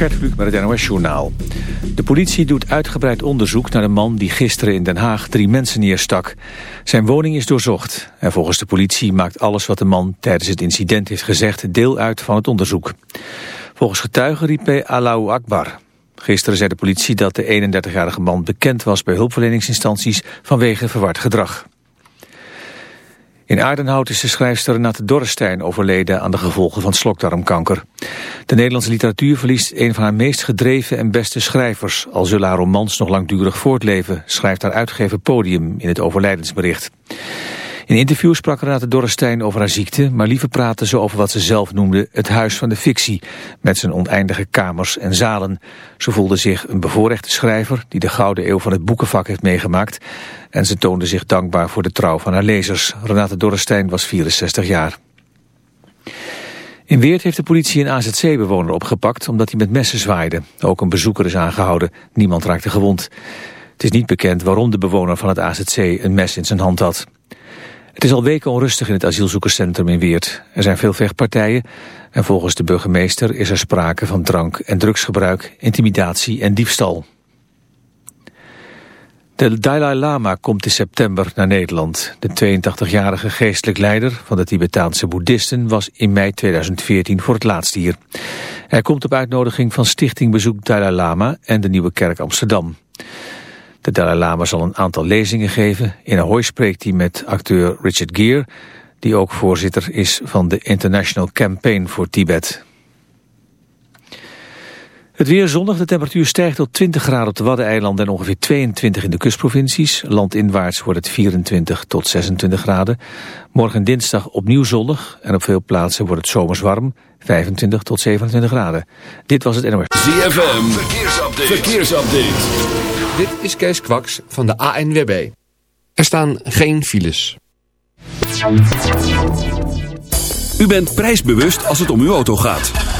Gert Kluk met het NOS Journaal. De politie doet uitgebreid onderzoek naar de man die gisteren in Den Haag drie mensen neerstak. Zijn woning is doorzocht. En volgens de politie maakt alles wat de man tijdens het incident heeft gezegd deel uit van het onderzoek. Volgens getuigen riep hij Akbar. Gisteren zei de politie dat de 31-jarige man bekend was bij hulpverleningsinstanties vanwege verward gedrag. In Aardenhout is de schrijfster Renate Dorrestein overleden aan de gevolgen van slokdarmkanker. De Nederlandse literatuur verliest een van haar meest gedreven en beste schrijvers. Al zullen haar romans nog langdurig voortleven, schrijft haar uitgever Podium in het overlijdensbericht. In interviews sprak Renate Dorrestein over haar ziekte, maar liever praatte ze over wat ze zelf noemde het huis van de fictie, met zijn oneindige kamers en zalen. Ze voelde zich een bevoorrechte schrijver die de gouden eeuw van het boekenvak heeft meegemaakt en ze toonde zich dankbaar voor de trouw van haar lezers. Renate Dorrestein was 64 jaar. In Weert heeft de politie een AZC-bewoner opgepakt omdat hij met messen zwaaide. Ook een bezoeker is aangehouden. Niemand raakte gewond. Het is niet bekend waarom de bewoner van het AZC een mes in zijn hand had. Het is al weken onrustig in het asielzoekerscentrum in Weert. Er zijn veel vechtpartijen en volgens de burgemeester is er sprake van drank- en drugsgebruik, intimidatie en diefstal. De Dalai Lama komt in september naar Nederland. De 82-jarige geestelijk leider van de Tibetaanse boeddhisten was in mei 2014 voor het laatst hier. Hij komt op uitnodiging van Stichting Bezoek Dalai Lama en de Nieuwe Kerk Amsterdam. De Dalai Lama zal een aantal lezingen geven. In Ahoy spreekt hij met acteur Richard Gere, die ook voorzitter is van de International Campaign voor Tibet. Het weer zonnig, de temperatuur stijgt tot 20 graden op de Waddeneilanden en ongeveer 22 in de kustprovincies. Landinwaarts wordt het 24 tot 26 graden. Morgen dinsdag opnieuw zonnig en op veel plaatsen wordt het zomers warm, 25 tot 27 graden. Dit was het NOS. ZFM, verkeersupdate. verkeersupdate. Dit is Kees Kwaks van de ANWB. Er staan geen files. U bent prijsbewust als het om uw auto gaat.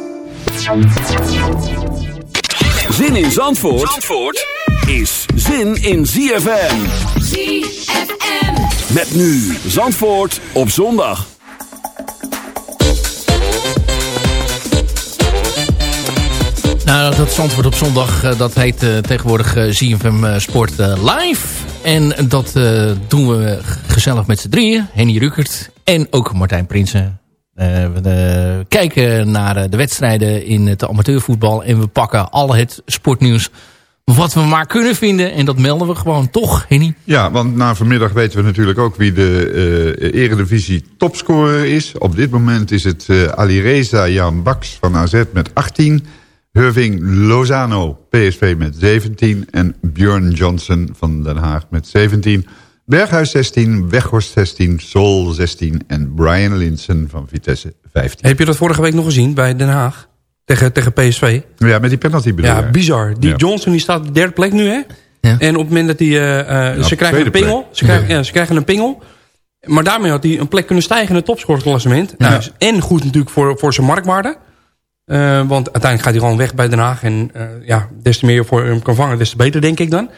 Zin in Zandvoort, Zandvoort is zin in ZFM. ZFM. Met nu Zandvoort op zondag. Nou, dat Zandvoort op zondag, eh, dat heet uh, tegenwoordig uh, ZFM Sport Live. En dat doen we gezellig met z'n drieën. Henny Rukert en ook Martijn Prinsen. We kijken naar de wedstrijden in het amateurvoetbal. En we pakken al het sportnieuws wat we maar kunnen vinden. En dat melden we gewoon toch, Henny? Ja, want na vanmiddag weten we natuurlijk ook wie de eredivisie topscorer is. Op dit moment is het Alireza Jan Baks van AZ met 18. Hurving Lozano, PSV met 17. En Björn Johnson van Den Haag met 17. Berghuis 16, Weghorst 16, Sol 16 en Brian Linsen van Vitesse 15. Heb je dat vorige week nog gezien bij Den Haag? Tegen, tegen PSV. Ja, met die penalty bedoel Ja, bizar. Die Ja. Johnson die staat op de derde plek nu, hè? Ja. En op het moment dat hij... eh, eh, ze, krijgen een pingel, plek. ze, krijgen, ja, ze krijgen een pingel. Maar daarmee had hij een plek kunnen stijgen in het topscoreklassement. Ja. Nou, en goed natuurlijk voor, voor zijn marktwaarde. Eh, want uiteindelijk gaat hij gewoon weg bij Den Haag. En eh, ja, des te meer je voor hem kan vangen, des te beter, denk ik dan.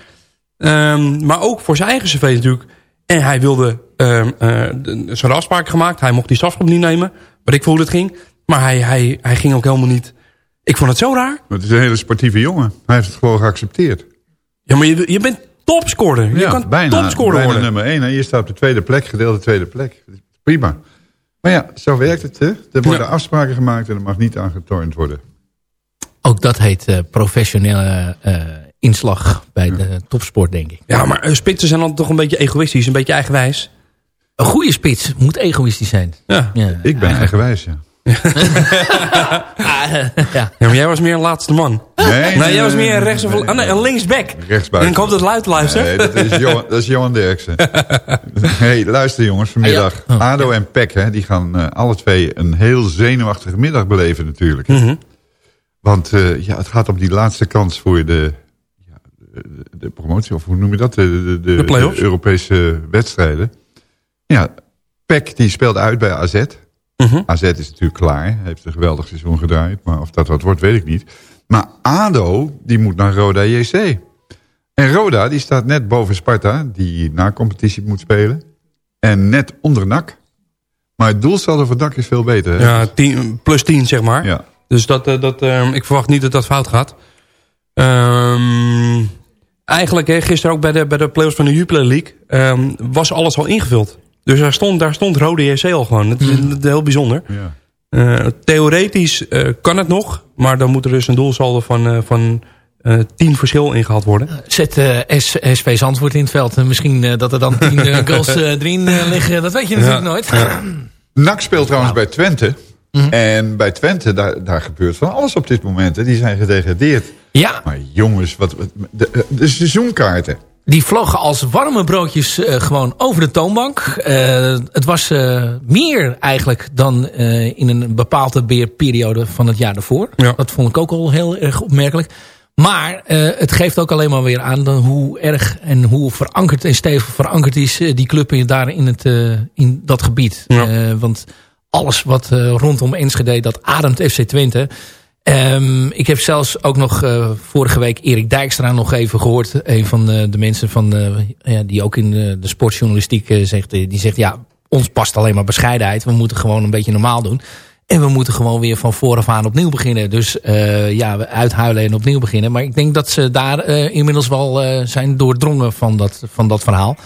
Ehm, maar ook voor zijn eigen cv natuurlijk. En hij wilde ehm, eh, zijn afspraken gemaakt. Hij mocht die strafschop niet nemen. Wat ik voor hoe het ging. Maar hij, hij, hij ging ook helemaal niet... Ik vond het zo raar. Maar het is een hele sportieve jongen. Hij heeft het gewoon geaccepteerd. Ja, maar je, je bent topscorer. Je ja, kan bijna, topscorer bijna worden. nummer 1. En je staat op de tweede plek, gedeelde tweede plek. Prima. Maar ja, zo werkt het. Hè? Er worden Ja. afspraken gemaakt en er mag niet aan getornd worden. Ook dat heet eh, professionele eh, inslag bij de topsport, denk ik. Ja, maar eh, spitsen zijn dan toch een beetje egoïstisch, een beetje eigenwijs. Een goede spits moet egoïstisch zijn. Ja. Ja, Ik ben eigenwijs, ja. Ja. ja, maar jij was meer een laatste man. Nee, Nee, jij was meer een rechts of een, ah, nee, een linksback. Rechtsbuiten. En ik hoop dat luid luistert. Nee, dat is Johan, dat is Johan Derksen. hey, luister jongens, vanmiddag. Ah, ja. Oh. ADO en PEC, hè, die gaan eh, alle twee een heel zenuwachtige middag beleven natuurlijk. Mhm. Want eh, ja, het gaat om die laatste kans voor de, de, de promotie, of hoe noem je dat? De, de, de, De play-offs? Europese wedstrijden. Ja, PEC die speelt uit bij AZ. Mhm. AZ is natuurlijk klaar, heeft een geweldig seizoen gedraaid. Maar of dat wat wordt, weet ik niet. Maar ADO, die moet naar Roda JC. En Roda, die staat net boven Sparta, die na competitie moet spelen. En net onder NAC. Maar het doelsaldo van NAC is veel beter. Hè? Ja, tien, plus 10 zeg maar. Ja. Dus dat, eh, dat, eh, ik verwacht niet dat dat fout gaat. Ehm, eigenlijk, hè, gisteren ook bij de, bij de playoffs van de Jupiler League... ehm, was alles al ingevuld. Dus daar stond, daar stond Rode JC al gewoon. Dat is, dat is heel bijzonder. Ja. Eh, theoretisch eh, kan het nog. Maar dan moet er dus een doelsaldo van, eh, van eh 10 verschil ingehaald worden. Zet eh, S- SV Zandvoort in het veld. En misschien eh, dat er dan tien goals erin liggen. Dat weet je natuurlijk Ja. nooit. NAC speelt trouwens bij Twente. Mhm. En bij Twente, daar, daar gebeurt van alles op dit moment. Hè. Die zijn gedegradeerd. Ja, Maar jongens, wat, wat- de, de seizoenkaarten. die vlogen als warme broodjes eh, gewoon over de toonbank. Eh, het was eh, meer eigenlijk dan eh, in een bepaalde beerperiode van het jaar daarvoor. Ja. Dat vond ik ook al heel erg opmerkelijk. Maar eh, het geeft ook alleen maar weer aan dan hoe erg en hoe verankerd en stevig verankerd is eh, die club daar in, het, eh, in dat gebied. Ja. Eh, want alles wat eh, rondom Enschede, dat ademt FC Twente. Ehm, ik heb zelfs ook nog eh, vorige week Erik Dijkstra nog even gehoord. Een van de, de mensen van, eh, ja, die ook in eh, de sportjournalistiek eh, zegt. eh, Die zegt, ja, ons past alleen maar bescheidenheid. We moeten gewoon een beetje normaal doen. En we moeten gewoon weer van vooraf aan opnieuw beginnen. Dus eh, ja, we uithuilen en opnieuw beginnen. Maar ik denk dat ze daar eh, inmiddels wel eh, zijn doordrongen van dat, van dat verhaal.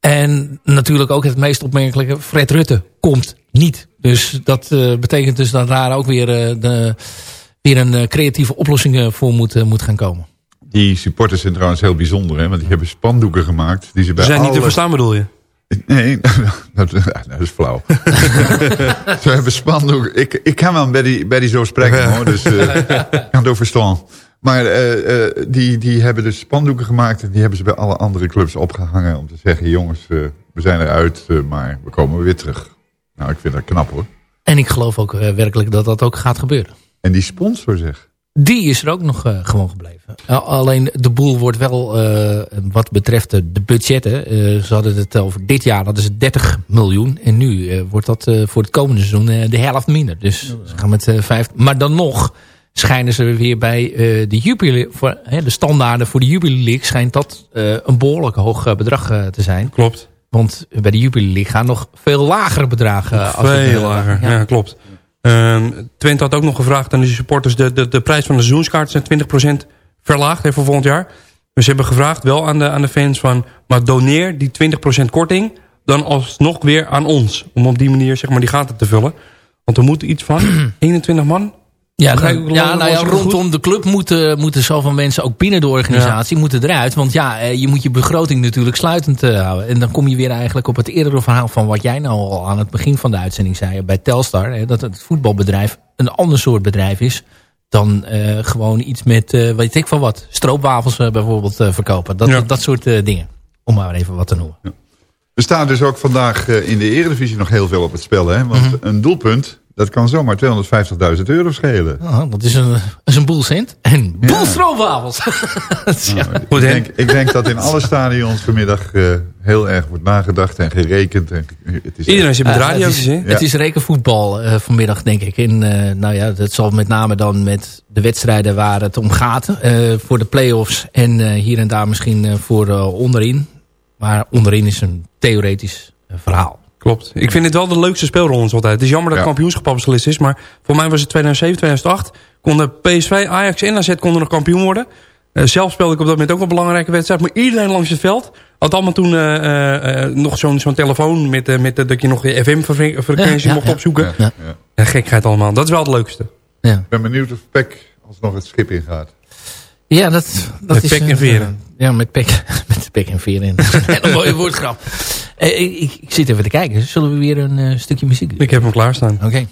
En natuurlijk ook het meest opmerkelijke, Fred Rutte komt niet. Dus dat eh, betekent dus dat daar ook weer, eh, de, weer een eh, creatieve oplossing eh, voor moet, eh, moet gaan komen. Die supporters zijn trouwens heel bijzonder. Hè? Want die hebben spandoeken gemaakt. Die ze bij zijn niet te verstaan bedoel je? Nee, dat, dat is flauw. Ze hebben spandoeken. Ik, ik kan wel bij die, bij die zo spreken hoor. Dus eh, ik kan het ook verstaan. Maar eh, eh, die, die hebben dus spandoeken gemaakt. En die hebben ze bij alle andere clubs opgehangen. Om te zeggen, jongens, we zijn eruit. maar we komen weer terug. Nou, ik vind dat knap hoor. En ik geloof ook werkelijk dat dat ook gaat gebeuren. En die sponsor zeg. Die is er ook nog eh, gewoon gebleven. Uh, alleen de boel wordt wel, eh, wat betreft de, de budgetten. eh, ze hadden het over dit jaar, dat is het 30 miljoen. En nu eh, wordt dat eh, voor het komende seizoen eh, de helft minder. Dus ze gaan met vijf. Maar dan nog schijnen ze weer bij eh, de Jupiler, voor, hè, de standaarden voor de Jubilee League, schijnt dat eh, een behoorlijk hoog bedrag eh, te zijn. Klopt. Want bij de Jubilee League gaan nog veel lagere bedragen. eh, als het, Veel lager, ja, ja. klopt. Ehm, Twente had ook nog gevraagd aan de supporters... de, de, de prijs van de seizoenskaart zijn 20% verlaagd voor volgend jaar. Dus ze hebben gevraagd wel aan de, aan de fans van... maar doneer die 20% korting dan alsnog weer aan ons. Om op die manier zeg maar, die gaten te vullen. Want er moet iets van 21 man... Ja, nou, ja, nou ja, goed? rondom de club moeten, moeten zoveel mensen, ook binnen de organisatie, moeten eruit. Want ja, eh, je moet je begroting natuurlijk sluitend eh, houden. En dan kom je weer eigenlijk op het eerdere verhaal van wat jij nou al aan het begin van de uitzending zei. Bij Telstar, hè, dat het voetbalbedrijf een ander soort bedrijf is dan eh, gewoon iets met, eh, weet ik van wat, stroopwafels bijvoorbeeld eh, verkopen. Dat, Ja. dat soort eh, dingen. Om maar even wat te noemen. Er staat dus ook vandaag eh, in de Eredivisie nog heel veel op het spel. Hè? Want Mhm. een doelpunt, dat kan zomaar 250.000 euro schelen. Ah, dat is een, is een boel cent. En boel stroopwafels. ja. Ik, denk, ik denk dat in alle stadions vanmiddag eh, heel erg wordt nagedacht en gerekend. En, het is Iedereen zit met Eh, radio's, het, is, het is rekenvoetbal eh, vanmiddag, denk ik. En eh, nou ja, dat zal met name dan met de wedstrijden waar het om gaat. eh, voor de play-offs en eh, hier en daar misschien eh, voor eh, onderin. Maar onderin is een theoretisch eh, verhaal. Klopt. Ik vind het wel de leukste speelrondes altijd. Het is jammer dat het Ja. kampioenschap beslist is. Maar voor mij was het 2007, 2008. Konden PSV, Ajax en AZ konden nog kampioen worden. Eh, zelf speelde ik op dat moment ook een belangrijke wedstrijd. Maar iedereen langs het veld had allemaal toen eh, eh, nog zo'n zo'n telefoon... Met, met, dat je nog je FM-frequentie Ja, ja, mocht ja. opzoeken. Ja, Ja. ja. Ja, gekheid allemaal. Dat is wel het leukste. Ja. Ik ben benieuwd of Peck alsnog het schip ingaat. Ja, dat, dat Met is... pek en veren. ja, met pek, met pek en veren. een mooie woordgrap. Eh, ik, ik, zit even te kijken. Zullen we weer een eh, stukje muziek doen? Ik heb hem klaarstaan. Oké.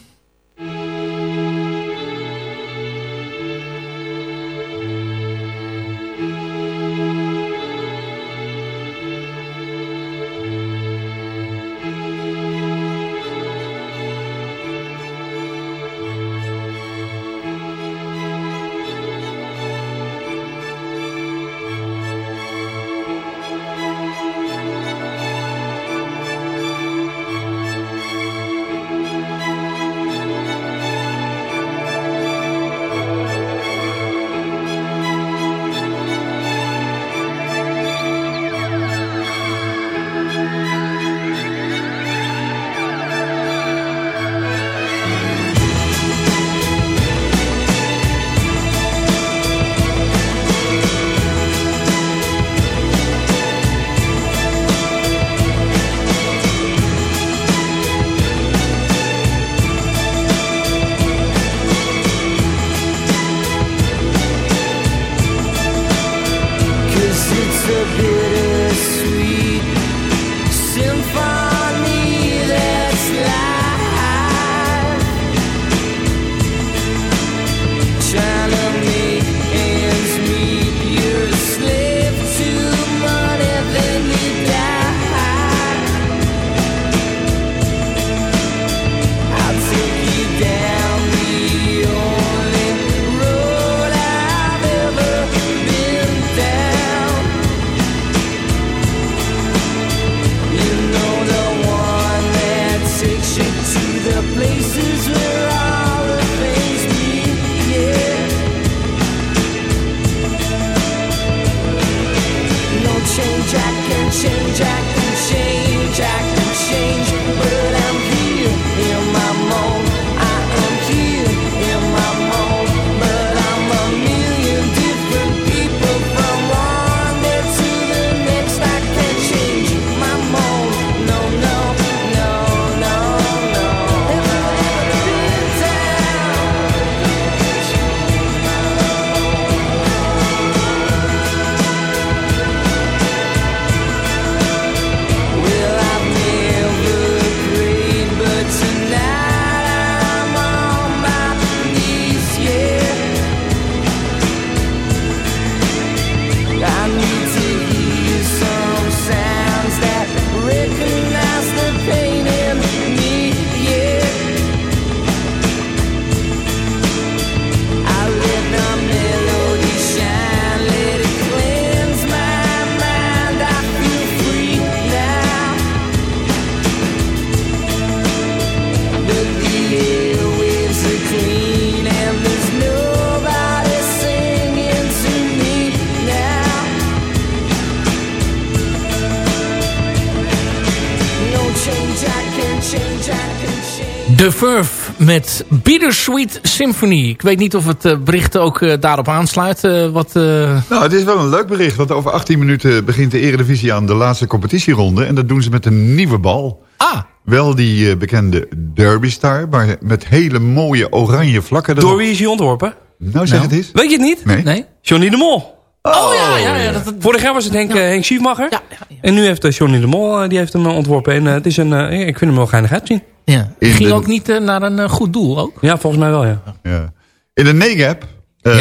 The Verve met Bittersweet Symphony. Ik weet niet of het uh, bericht ook uh, daarop aansluit. Uh, wat, Nou, het is wel een leuk bericht. Want over 18 minuten begint de Eredivisie aan de laatste competitieronde. En dat doen ze met een nieuwe bal. Ah. Wel die bekende Derby Star, maar met hele mooie oranje vlakken erop. Door wie is hij ontworpen? Nou, zeg Nou. het eens. Weet je het niet? Nee. Nee? Johnny de Mol. Oh, ja, ja, ja. Dat, dat- Vorig jaar was het Henk, Ja. eh, Henk Schiefmacher. ja, ja, ja. En nu heeft eh, Johnny de Mol eh, die heeft hem eh, ontworpen. En eh, het is een, eh, ik vind hem wel geinig uitzien. Ja. In Ging de- ook niet eh, naar een eh, goed doel ook? Ja, volgens mij wel, ja. Ja. In de Negap eh,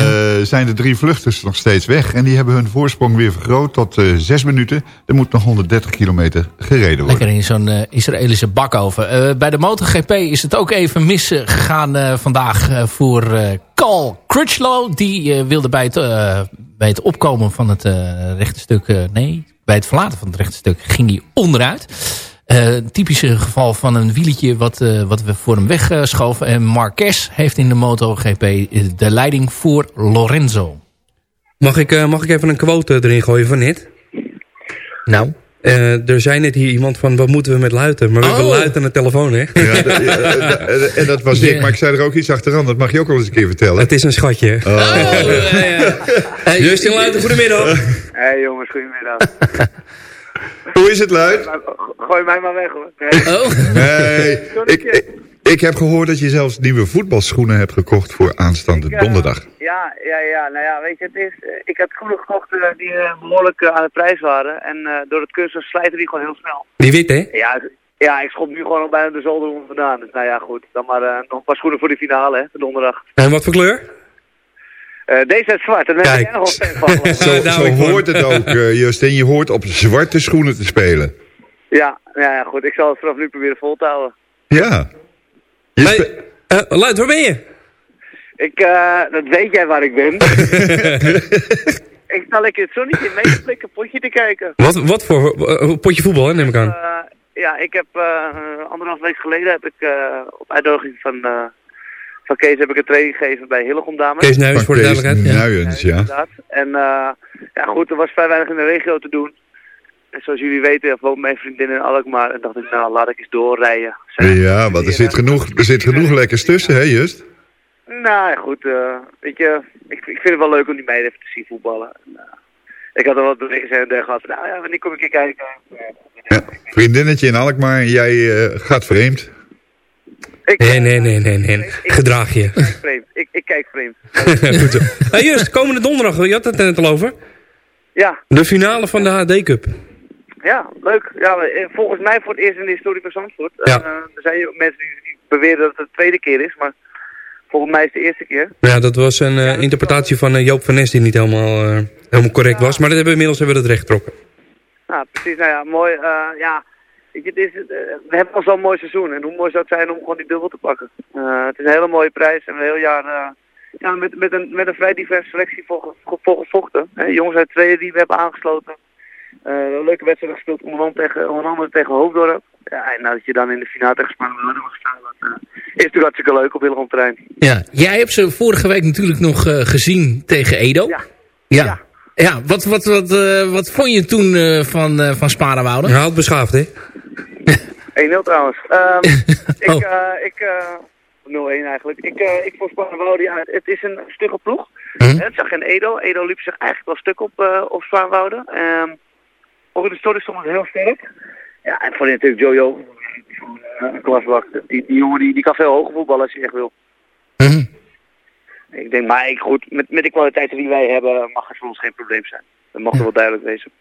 zijn de drie vluchters nog steeds weg. En die hebben hun voorsprong weer vergroot tot eh, zes minuten. Er moet nog 130 kilometer gereden worden. Lekker in zo'n eh, Israëlische bakoven. Eh bij de MotoGP is het ook even misgegaan eh vandaag eh, voor eh Carl Crutchlow. Die eh, wilde bij het, bij het opkomen van het eh rechte stuk... eh, nee, bij het verlaten van het rechte stuk ging hij onderuit. Eh typische geval van een wieletje wat, eh, wat we voor hem wegschoven. En Marquez heeft in de MotoGP de leiding voor Lorenzo. Mag ik, eh, mag ik even een quote erin gooien van net? Nou? Eh, er zei net hier iemand van, wat moeten we met luiten? Maar we hebben Oh. luid aan de telefoon, hè? Ja, en- dat was ik, maar ik zei er ook iets achteraan. Dat mag je ook wel eens een keer vertellen. Het is een schatje. Oh, ja, ja. Eh, Justin Luiten, goedemiddag. Hé jongens, goedemiddag. Hoe is het, Luid? Gooi mij maar weg hoor. Nee, Oh, Nee, ik, ik, Ik heb gehoord dat je zelfs nieuwe voetbalschoenen hebt gekocht voor aanstaande Ik, donderdag. Ja, ja, ja. Nou ja, weet je, het is, eh, ik heb schoenen gekocht eh, die eh, behoorlijk eh, aan de prijs waren. En eh, door het kunststof slijten die gewoon heel snel. Die wit, hè? Ja, ik- ja, ik schop nu gewoon al bijna de zolder om vandaan. Dus nou ja, goed. Dan maar nog een paar schoenen voor de finale, hè, voor donderdag. En wat voor kleur? Eh, deze is zwart, en daar ben jij nog fan van. Zo, nou, zo hoort het ook, eh, Justin. Je hoort op zwarte schoenen te spelen. ja, ja, ja, goed. Ik zal het vanaf nu proberen vol te houden. Ja. Je eh, Luid, waar ben je? Ik, eh, dat weet jij waar ik ben. ik sta lekker het zonnetje in mee te potje te kijken. Wat, wat voor potje voetbal, hè, neem ik aan. Ja, ik heb eh, anderhalf week geleden heb ik eh, op uitnodiging van, eh, van Kees heb ik een training gegeven bij Hillegom Dames. Kees Nuis, voor de duidelijkheid. Ja. Nuyens, ja. inderdaad. En eh, ja goed, er was vrij weinig in de regio te doen. En zoals jullie weten, woont mijn vriendin in Alkmaar. En dacht ik, nou laat ik eens doorrijden. Zij- Ja, want er zit genoeg, er zit genoeg lekkers tussen, hè, Just? Nou ja, goed, eh, weet je, ik, ik vind het wel leuk om die meiden even te zien voetballen. En, eh, ik had er wat berichten en der gehad. Nou ja, wanneer kom ik een keer kijken? Ja. Vriendinnetje in Alkmaar, jij eh, gaat vreemd. Ik, Nee, nee, nee, nee, nee. Gedraag je. kijk vreemd. Ik, ik kijk vreemd. Goed zo. Just, komende donderdag, je had het er net al over. Ja, De finale van de HD Cup. ja, leuk. Ja, eh, volgens mij voor het eerst in de historie van Zandvoort. Ja. Eh, er zijn mensen die, beweren dat het de tweede keer is, maar volgens mij is het de eerste keer. Ja, dat was een eh, interpretatie van eh, Joop van Nes die niet helemaal, eh, helemaal correct was. Maar dat hebben we inmiddels hebben we dat recht getrokken. Nou, precies. Nou ja, mooi. eh, ja, het is, eh, we hebben al zo'n mooi seizoen. En hoe mooi zou het zijn om gewoon die dubbel te pakken. Eh, het is een hele mooie prijs en een heel jaar eh, ja, met, met, een, met een vrij diverse selectie voor, ge- voor, voor gevochten. Hè, jongens uit tweeën die we hebben aangesloten. Eh, een leuke wedstrijd gespeeld, onder andere tegen, onder andere tegen Hoofddorp. Ja, en nou dat je dan in de finale tegen Spanje mag staan, dat eh, is natuurlijk hartstikke leuk op Hillegom terrein. Ja, jij hebt ze vorige week natuurlijk nog eh, gezien tegen Edo. Ja. Ja. Ja. Ja, wat, wat, wat, eh, wat vond je toen eh, van, eh van Sparenwoude? Ja, het beschaafd, hè? 1-0 trouwens. Ehm, ik, Oh. eh, ik, eh 0-1 eigenlijk. Ik, eh ik voorspel Wouden, ja, het is een stugge ploeg. Hm? Het zag geen Edo. Edo liep zich eigenlijk wel stuk op, eh op Zwaarwouden. Ehm ook in de story stond het heel sterk. Ja, en voor natuurlijk Jojo. Uh, een klasbak. Die, die jongen die, die kan veel hoger voetballen als hij echt wil. Mhm. Ik denk, maar ik, goed, met, met de kwaliteiten die wij hebben mag het voor ons geen probleem zijn. Dat mag er wel duidelijk wezen.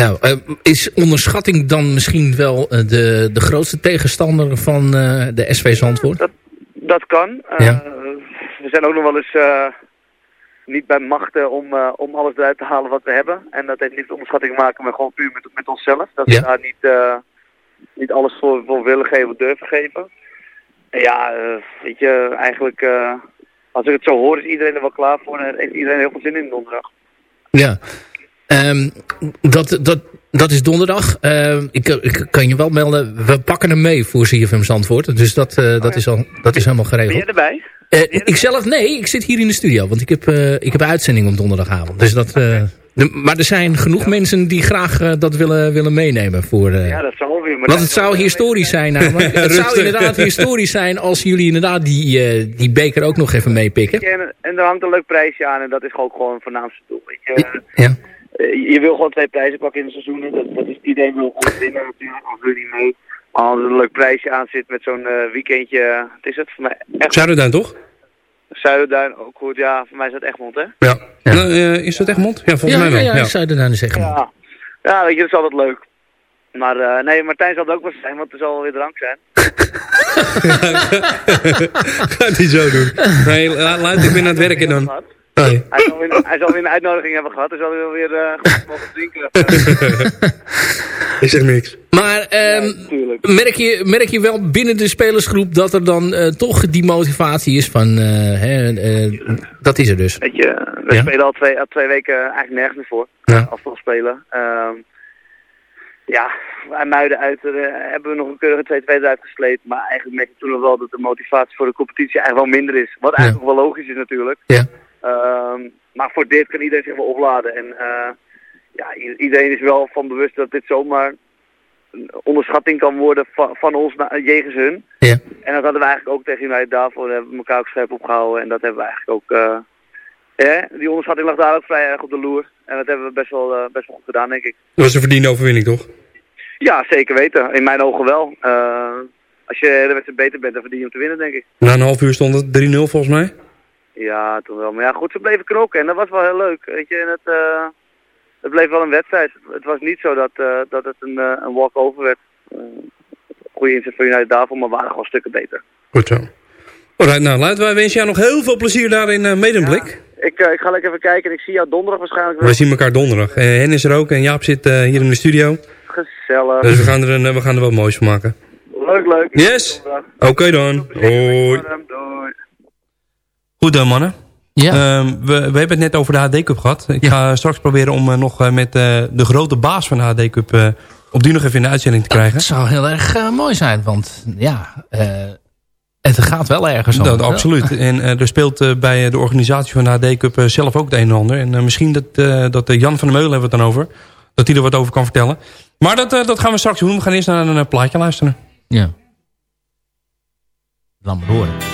Ja, eh, is onderschatting dan misschien wel eh, de, de grootste tegenstander van eh, de SV Zandvoort? Dat, dat kan. We zijn ook nog wel eens niet bij machten om, om alles eruit te halen wat we hebben. En dat heeft niet onderschatting te maken, maar gewoon puur met, met onszelf. Dat Ja. we daar niet, niet alles voor, voor willen geven of durven geven. En ja, weet je, eigenlijk als ik het zo hoor is iedereen er wel klaar voor en heeft iedereen heel veel zin in donderdag. Ja. Ehm, dat, dat, dat is donderdag. Ehm, ik, ik kan je wel melden, we pakken hem mee voor CFM Zandvoort. Dus dat, eh, dat, is, al, dat is helemaal Ben jij geregeld. erbij? Eh, ik zelf, nee, ik zit hier in de studio. Want ik heb, eh, ik heb een uitzending op donderdagavond. Dus dat, de- maar er zijn genoeg mensen die graag dat willen, willen meenemen. Voor, Ja, dat zou wel weer. want het zou historisch zijn namelijk. Het zou inderdaad historisch zijn als jullie inderdaad die, die beker ook nog even meepikken. En, en er hangt een leuk prijsje aan en dat is gewoon, gewoon het voornaamste doel. Je. Ja. Eh, je wil gewoon twee prijzen pakken in het seizoen. Dat, dat is iedereen wil gewoon winnen natuurlijk, of wil niet mee. Als er een leuk prijsje aan zit met zo'n eh, weekendje, wat is het voor mij? Echt Zuiderduin, toch? Zuiderduin, ook goed. Ja, voor mij is dat Egmond, hè? Ja. Nou, eh, is dat Egmond? Ja, volgens Ja, mij ja, wel. ja, Ja. dan zeggen. Ja. Ja, weet je, dat is altijd leuk. Maar eh, nee, Martijn zal het ook wel zijn, want er zal wel weer drank zijn. Ga het niet zo doen. Nee, la- laat ik ben aan het werken dan. Nee. Hij zal, weer, hij zal weer een uitnodiging hebben gehad. Hij zal weer, weer eh, goed mogen drinken. Ik zeg niks. Maar ehm, merk, je, merk je wel binnen de spelersgroep dat er dan eh, toch die motivatie is van... eh, hè, eh, dat is er dus. Weet je, we Ja? spelen al twee, al twee weken eigenlijk nergens meer voor. Ja. Als we spelen. Ehm, ja, bij Muiden uit hebben we nog een keurige 2 2 uitgesleept. Maar eigenlijk merk je toen nog wel dat de motivatie voor de competitie eigenlijk wel minder is. Wat eigenlijk wel logisch is natuurlijk. Ja. Ehm, maar voor dit kan iedereen zich wel opladen. En eh, ja, iedereen is wel van bewust dat dit zomaar een onderschatting kan worden van, van ons naar, jegens hun. Ja. En dat hadden we eigenlijk ook tegen United daarvoor. hebben we elkaar ook scherp opgehouden. En dat hebben we eigenlijk ook... eh, die onderschatting lag daar ook vrij erg op de loer. En dat hebben we best wel, eh, best wel goed gedaan, denk ik. Dat was een verdiende overwinning, toch? Ja, zeker weten. In mijn ogen wel. Als je de wedstrijd beter bent, dan verdien je om te winnen, denk ik. Na een half uur stond het 3-0 volgens mij. Ja, toen wel. Maar ja, goed, ze bleven knokken en dat was wel heel leuk. Weet je, en het, eh, het bleef wel een wedstrijd. Het was niet zo dat, eh, dat het een, een walk-over werd. Uh, goede inzet voor United daarvoor, maar waren gewoon stukken beter. Goed zo. Alright, nou, laten wij wensen jou nog heel veel plezier daar in uh, Medemblik. Ik, ik ga lekker even kijken en ik zie jou donderdag waarschijnlijk weer. We zien elkaar donderdag. Hen is er ook en Jaap zit hier in de studio. Gezellig. Dus we gaan er, een, we gaan er wat moois van maken. Leuk, leuk. Yes. Oké okay dan. Hoi. Goed dan, mannen. Ja. Um, we, we hebben het net over de HD Cup gehad. Ik ja. ga straks proberen om uh, nog uh, met uh, de grote baas van de HD Cup... op die nog even in de uitzending te krijgen. Dat zou heel erg mooi zijn, want ja... het gaat wel ergens om. Dat, absoluut. En er speelt bij de organisatie van de HD Cup zelf ook het een en ander. En misschien dat, dat Jan van der Meulen hebben we het dan over. Dat hij er wat over kan vertellen. Maar dat, dat gaan we straks doen. We gaan eerst naar een plaatje luisteren. Ja. Laat maar horen.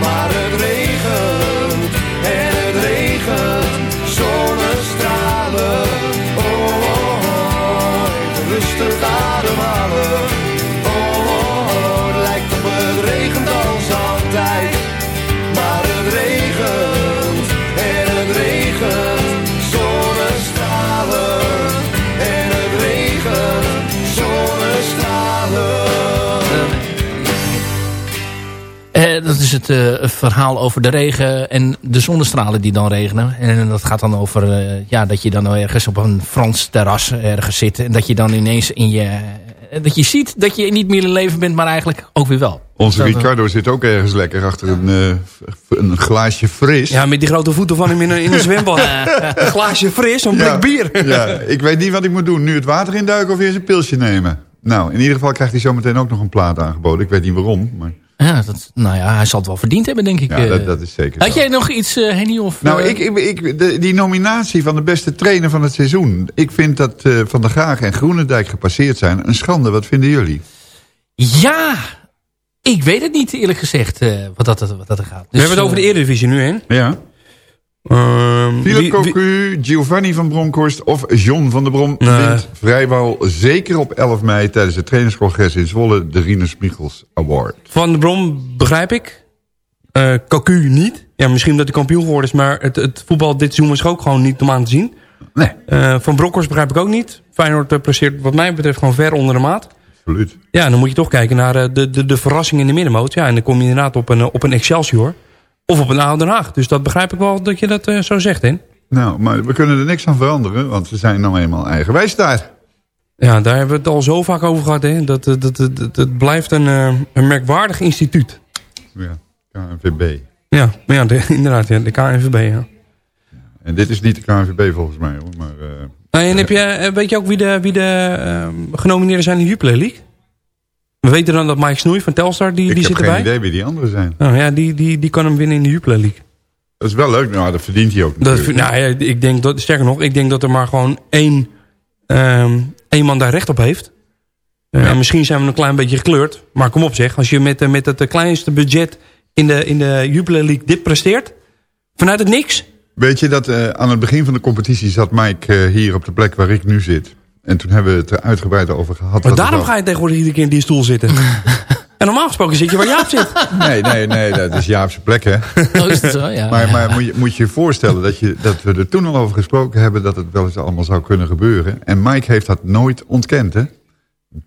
Maar het regent dat is het eh, verhaal over de regen en de zonnestralen die dan regenen. En dat gaat dan over eh, ja, dat je dan ergens op een Frans terras ergens zit. En dat je dan ineens in je... eh, dat je ziet dat je niet meer in leven bent, maar eigenlijk ook weer wel. Onze Dat, Ricardo zit ook ergens lekker achter een, eh, een glaasje fris. Ja, met die grote voeten van hem in een, in een zwembad. een glaasje fris, een blik Ja, bier. ja, ik weet niet wat ik moet doen. Nu het water induiken of eerst een pilsje nemen. Nou, in ieder geval krijgt hij zometeen ook nog een plaat aangeboden. Ik weet niet waarom, maar Ja, dat, nou ja, hij zal het wel verdiend hebben, denk ik. ja, eh. dat, dat is zeker Had zo. jij nog iets, eh, Henny? Of, Nou, eh, ik, ik, ik, de- die nominatie van de beste trainer van het seizoen. Ik vind dat eh, Van der Graag en Groenendijk gepasseerd zijn. Een schande, wat vinden jullie? Ja, ik weet het niet eerlijk gezegd eh, wat, dat, wat dat er gaat. We Dus, hebben het over de eh, Eredivisie nu, hè? Ja. Ehm, Philip Cocu, Giovanni van Bronckhorst of John van der Brom Nee. wint vrijwel zeker op 11 mei tijdens het trainerscongres in Zwolle de Rinus Michels Award. Van de Brom begrijp ik. Eh Cocu niet. Ja, misschien omdat hij kampioen geworden is, maar het, het voetbal dit seizoen is ook gewoon niet om aan te zien. Nee, Eh, van Brokkers begrijp ik ook niet. Feyenoord eh, presteert wat mij betreft gewoon ver onder de maat. absoluut. Ja, dan moet je toch kijken naar de, de, de verrassing in de middenmoot. Ja, en dan kom je inderdaad op een, op een Excelsior. Of op een ADO Den Haag. Dus dat begrijp ik wel dat je dat eh, zo zegt, hè? Nou, maar we kunnen er niks aan veranderen, want we zijn nou eenmaal eigenwijs daar. Ja, daar hebben we het al zo vaak over gehad, hè? Dat, dat, dat, dat, dat blijft een, eh, een merkwaardig instituut. Ja, KNVB. Ja, maar ja, de- inderdaad, ja, de KNVB, ja. En dit is niet de KNVB volgens mij hoor, maar... eh, Nou, en heb je, eh, weet je ook wie de, wie de eh, genomineerden zijn in de Jupiler League? We weten dan dat Mike Snoei van Telstar, die, ik die heb zit geen erbij. idee wie die anderen zijn. Nou ja, die, die, die kan hem winnen in de Jupiler League. Dat is wel leuk, nou dat verdient hij ook Dat, nou ja, ik denk dat, sterker nog, ik denk dat er maar gewoon één, ehm, één man daar recht op heeft. Eh, Ja. En misschien zijn we een klein beetje gekleurd. Maar kom op zeg, als je met, eh, met het eh, kleinste budget in de, in de Jupiler League dit presteert. Vanuit het niks. Weet je dat aan het begin van de competitie zat Mike hier op de plek waar ik nu zit. En toen hebben we het er uitgebreid over gehad. Maar daarom ga je tegenwoordig iedere keer in die stoel zitten. en normaal gesproken zit je waar Jaap zit. Nee, nee, nee, dat is Jaapse plek hè. Oh, is het zo? Ja. Maar, maar moet, je, moet je je voorstellen dat, je, dat we er toen al over gesproken hebben... dat het wel eens allemaal zou kunnen gebeuren. En Mike heeft dat nooit ontkend hè.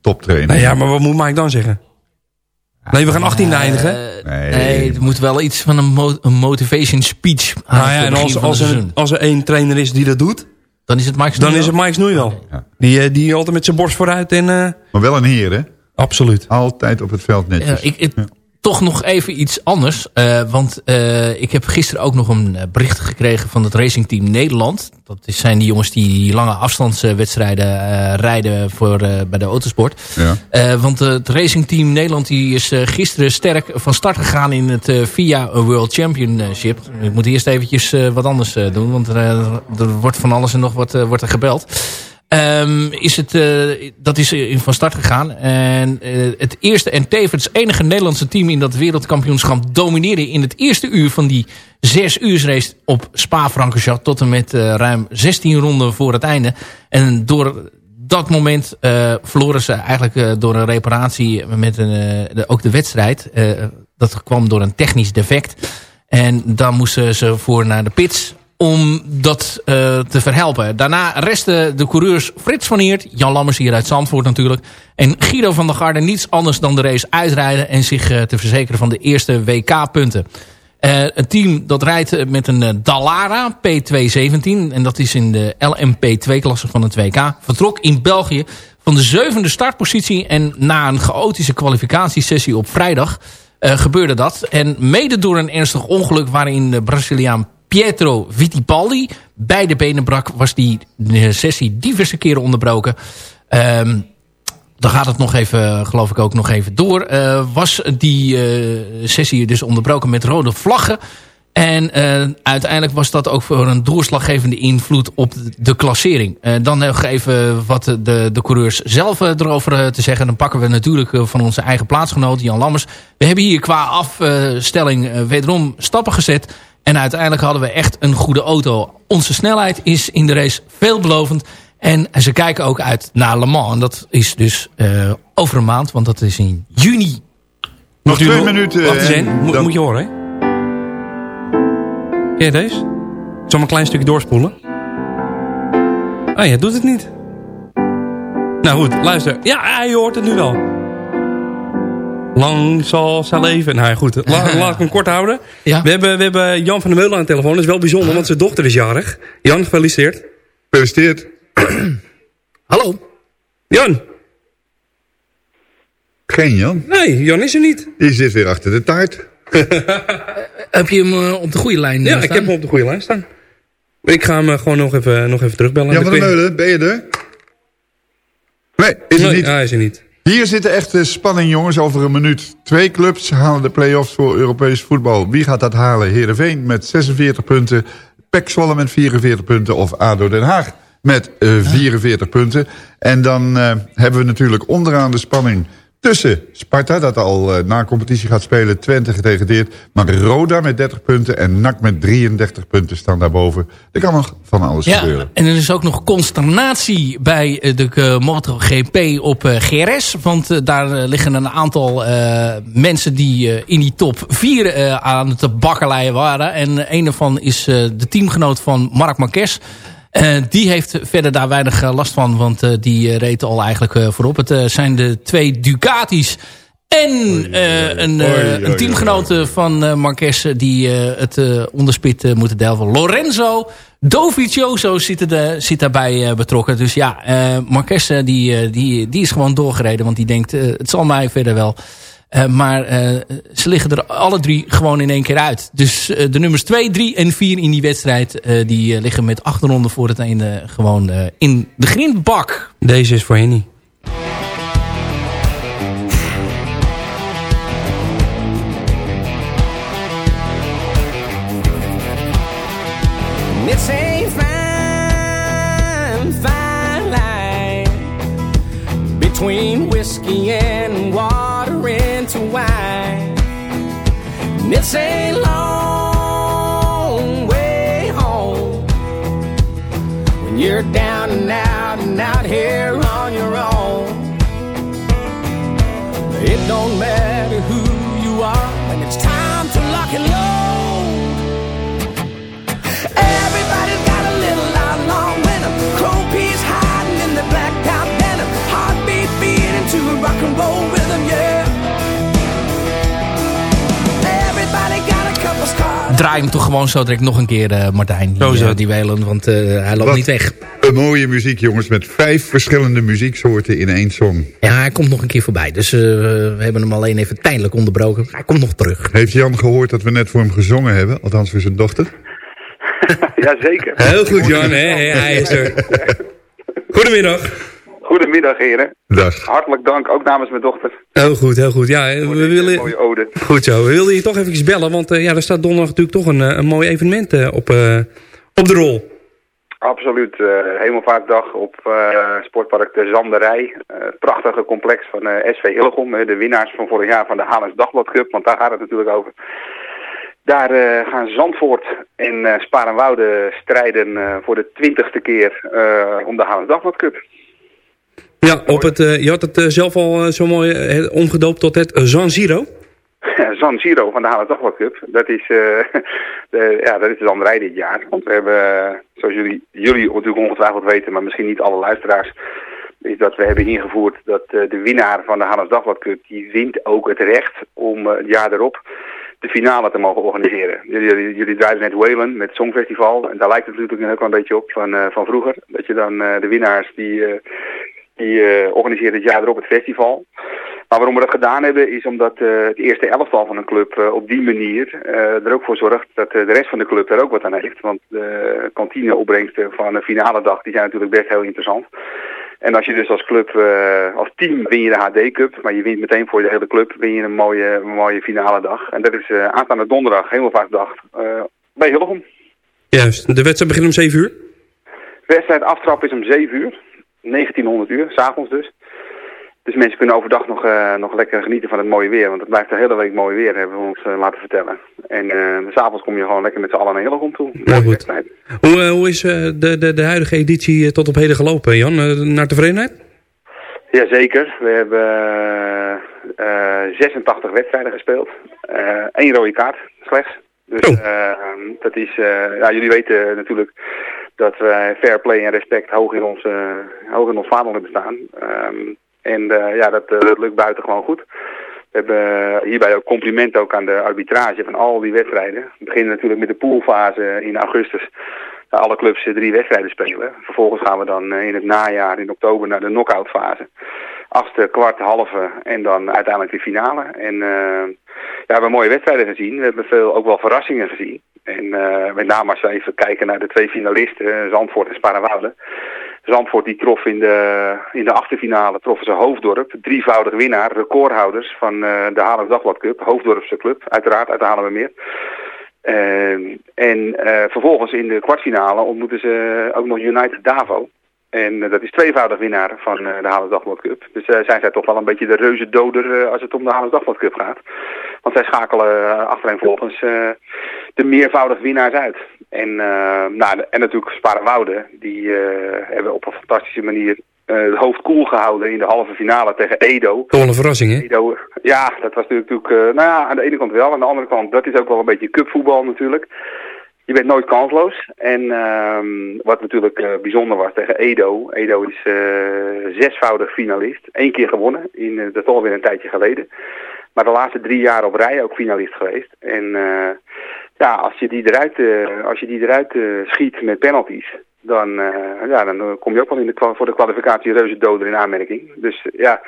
Toptrainer. Nou ja, maar wat moet Mike dan zeggen? Nee, we gaan 18 eindigen. Nee. nee, het moet wel iets van een, mo- een motivation speech aan Nou ja, en als, als, er, als er één trainer is die dat doet, Dan is het Mike dan Snoei is het wel. Mike Snoei wel. Ja. Die, eh, die altijd met zijn borst vooruit en... eh, Maar wel een heer hè. absoluut. Altijd op het veld Ja, netjes. ik, ik- Toch nog even iets anders. eh, want eh, ik heb gisteren ook nog een eh, bericht gekregen van het racingteam Nederland. Dat zijn die jongens die lange afstandswedstrijden rijden voor, bij de autosport. Ja. Want het racingteam Nederland die is gisteren sterk van start gegaan in het VIA World Championship. Ik moet eerst eventjes wat anders doen, want er, wordt van alles en nog wat wordt er gebeld. Ehm, is het, eh, dat is eh, van start gegaan. En eh, het eerste en tevens enige Nederlandse team in dat wereldkampioenschap domineerde in het eerste uur van die zes uur race op Spa-Francorchamps tot en met ruim 16 ronden voor het einde. En door dat moment verloren ze eigenlijk door een reparatie met een, ook de wedstrijd. Dat kwam door een technisch defect. En dan moesten ze voor naar de pits om dat eh, te verhelpen. Daarna resten de coureurs Frits van Eert, Jan Lammers hier uit Zandvoort natuurlijk... en Guido van der Garde niets anders dan de race uitrijden... en zich eh, te verzekeren van de eerste WK-punten. Eh, het team dat rijdt met een Dallara P217... en dat is in de LMP2-klasse van het WK... vertrok in België van de zevende startpositie... en na een chaotische kwalificatiesessie op vrijdag gebeurde dat. En mede door een ernstig ongeluk waarin de Braziliaan Pietro Fittipaldi bij de benen brak... was die sessie diverse keren onderbroken. Ehm, dan gaat het nog even, geloof ik ook nog even door. Eh, was die eh, sessie dus onderbroken met rode vlaggen. En eh, uiteindelijk was dat ook voor een doorslaggevende invloed op de klassering. Dan nog even wat de, de coureurs zelf erover te zeggen. Dan pakken we natuurlijk van onze eigen plaatsgenoot Jan Lammers. We hebben hier qua afstelling wederom stappen gezet. En uiteindelijk hadden we echt een goede auto. Onze snelheid is in de race veelbelovend. En ze kijken ook uit naar Le Mans. En dat is dus eh, over een maand, want dat is in juni. Nog twee minuten. Wacht eens en in. Moet, dan- moet je horen, hè? Ken je deze? Ik zal maar een klein stukje doorspoelen. Ah, ja, doet het niet. Nou goed, luister. Ja, je hoort het nu wel. Lang zal ze leven. Nou ja, goed. La, laat ik hem kort houden. Ja. We, hebben, we hebben Jan van der Meulen aan de telefoon. Dat is wel bijzonder, want zijn dochter is jarig. Jan, gefeliciteerd. Gefeliciteerd. Hallo. Jan. Geen Jan. Nee, Jan is er niet. Die zit weer achter de taart. Heb je hem eh, op de goede lijn Ja, eh, ik staan? heb hem op de goede lijn staan. Ik ga hem eh, gewoon nog even, nog even terugbellen. Jan van der Ik Meulen, ben je er? Nee, is er Nee, niet. hij is er niet. Hier zit de echte spanning, jongens, over een minuut. Twee clubs halen de play-offs voor Europees voetbal. Wie gaat dat halen? Heerenveen met 46 punten, PEC Zwolle met 44 punten... of ADO Den Haag met eh, 44 punten. En dan eh, hebben we natuurlijk onderaan de spanning tussen Sparta... dat al eh, na competitie gaat spelen, Twente gedegradeerd... maar Roda met 30 punten en NAC met 33 punten staan daarboven. Er kan nog van alles Ja, gebeuren. en er is ook nog consternatie bij eh, de eh, MotoGP op GRS. Want daar liggen een aantal mensen die in die top 4 eh, aan het bakkeleien waren. En een daarvan is de teamgenoot van Marc Marquez. Eh, die heeft verder daar weinig eh, last van, want eh, die reed al eigenlijk voorop. Het zijn de twee Ducatis en een, een teamgenoot eh, van Marquez eh, die het onderspit moeten delven. Lorenzo Dovizioso zit, er zit daarbij betrokken. Dus ja, Marquez die, die, die is gewoon doorgereden. Want die denkt, het zal mij verder wel. Eh, maar eh, ze liggen er alle drie gewoon in één keer uit. Dus eh, de nummers 2, 3 en 4 in die wedstrijd... eh, die liggen met acht ronden voor het einde gewoon eh, in de grindbak. Deze is voor Henny. It's a fine, fine line between And it's a long way home when you're down and out and out here on your own. It don't matter who Draai hem toch gewoon zo direct nog een keer, eh, Martijn. Die, Zo die Welen, want eh, hij loopt Wat niet weg. Een mooie muziek, jongens, met vijf verschillende muzieksoorten in één song. Ja, hij komt nog een keer voorbij. Dus eh, we hebben hem alleen even tijdelijk onderbroken. Hij komt nog terug. Heeft Jan gehoord dat we net voor hem gezongen hebben? Althans voor zijn dochter. Jazeker. Heel goed, Jan. Hè? Hij is er. Goedemiddag. Goedemiddag, heren. Dag. Hartelijk dank, ook namens mijn dochter. Heel goed, heel goed. Ja, we willen... mooie ode. Goed zo. We wilden je toch even bellen, want eh, ja, er staat donderdag natuurlijk toch een, eh, een mooi evenement eh, op, op de rol. Absoluut. Hemelvaartdag op Sportpark de Zanderij. Het prachtige complex van SV Hillegom. de winnaars van vorig jaar van de Halens Dagblad Cup. Want daar gaat het natuurlijk over. Daar gaan Zandvoort en eh Sparenwoude strijden voor de twintigste keer om de Halens Dagblad Cup. Ja, op het, eh, je had het eh, zelf al eh, zo mooi omgedoopt tot het eh, Zan Zero. Zan Zero van de Halens Dagblad Cup. Dat is, eh, de, ja, dat is de dit jaar. Want we hebben, zoals jullie, jullie natuurlijk ongetwijfeld weten, maar misschien niet alle luisteraars, is dat we hebben ingevoerd dat de winnaar van de Halens Dagblad Cup, die wint ook het recht om eh, het jaar erop de finale te mogen organiseren. Jullie, jullie, net Whalen met Songfestival. En daar lijkt het natuurlijk ook wel een beetje op van, van vroeger. Dat je dan de winnaars die, die eh, organiseren het jaar erop het festival. Maar waarom we dat gedaan hebben is omdat eh, het eerste elftal van een club eh, op die manier er ook voor zorgt dat de rest van de club daar ook wat aan heeft. Want de kantineopbrengsten van de finale dag die zijn natuurlijk best heel interessant. En als je dus als club, als team win je de HD Cup, maar je wint meteen voor de hele club, win je een mooie, een mooie finale dag. En dat is eh, aanstaande donderdag, Hemelvaartsdag, eh bij Hillegom. Juist. De wedstrijd begint om 7 uur. Wedstrijd aftrap is om 7 uur, 1900 uur, s'avonds dus. Dus mensen kunnen overdag nog, eh, nog lekker genieten van het mooie weer. Want het blijft de hele week mooi weer, hebben we ons eh, laten vertellen. En s s'avonds kom je gewoon lekker met z'n allen naar Hillegom toe. Mooie goed. Hoe, hoe is de, de, de huidige editie tot op heden gelopen, Jan? Naar tevredenheid? Jazeker, we hebben eh, 86 wedstrijden gespeeld. Eén rode kaart, slechts. Dus Oh. eh, dat is, eh, ja, jullie weten natuurlijk dat wij fair play en respect hoog in ons, hoog in ons vaandel hebben staan. Ehm, en eh, ja, dat, eh, dat lukt buiten gewoon goed. We hebben hierbij ook compliment ook aan de arbitrage van al die wedstrijden. We beginnen natuurlijk met de poolfase in augustus. Alle clubs eh, drie wedstrijden spelen. Vervolgens gaan we dan eh, in het najaar, in oktober, naar de knock-out fase. achtste, kwart, halve en dan uiteindelijk de finale. En uh, ja, we hebben mooie wedstrijden gezien. We hebben veel, ook wel verrassingen gezien. En met name als we even kijken naar de twee finalisten, Zandvoort en Sparenwoude. Zandvoort die trof in de, in de achterfinale, troffen ze Hoofddorp. Drievoudig winnaar, recordhouders van de Haarlems Dagblad Cup. Hoofddorpse club, uiteraard uit de Haarlemmermeer. Uh, en uh, vervolgens in de kwartfinale ontmoeten ze ook nog United Davo. En uh, dat is tweevoudig winnaar van uh, de Haarlems Dagblad Cup. Dus uh, zijn zij toch wel een beetje de reuze doder als het om de Haarlems Dagblad Cup gaat. Want zij schakelen achtereenvolgens de meervoudig winnaars uit. En, nou, en natuurlijk die hebben op een fantastische manier het hoofd koel gehouden in de halve finale tegen Edo. Toch een verrassing, hè? Edo, ja, dat was natuurlijk, nou ja, aan de ene kant wel. Aan de andere kant, dat is ook wel een beetje cupvoetbal natuurlijk je bent nooit kansloos. En uh, wat natuurlijk uh, bijzonder was tegen Edo. Edo is uh, zesvoudig finalist. Eén keer gewonnen. In, uh, dat is alweer een tijdje geleden. Maar de laatste drie jaar op rij ook finalist geweest. En ja, als je die eruit, als je die eruit schiet met penalties. Dan, ja, dan kom je ook wel in de, voor de kwalificatie reuze doder in aanmerking. Dus ja,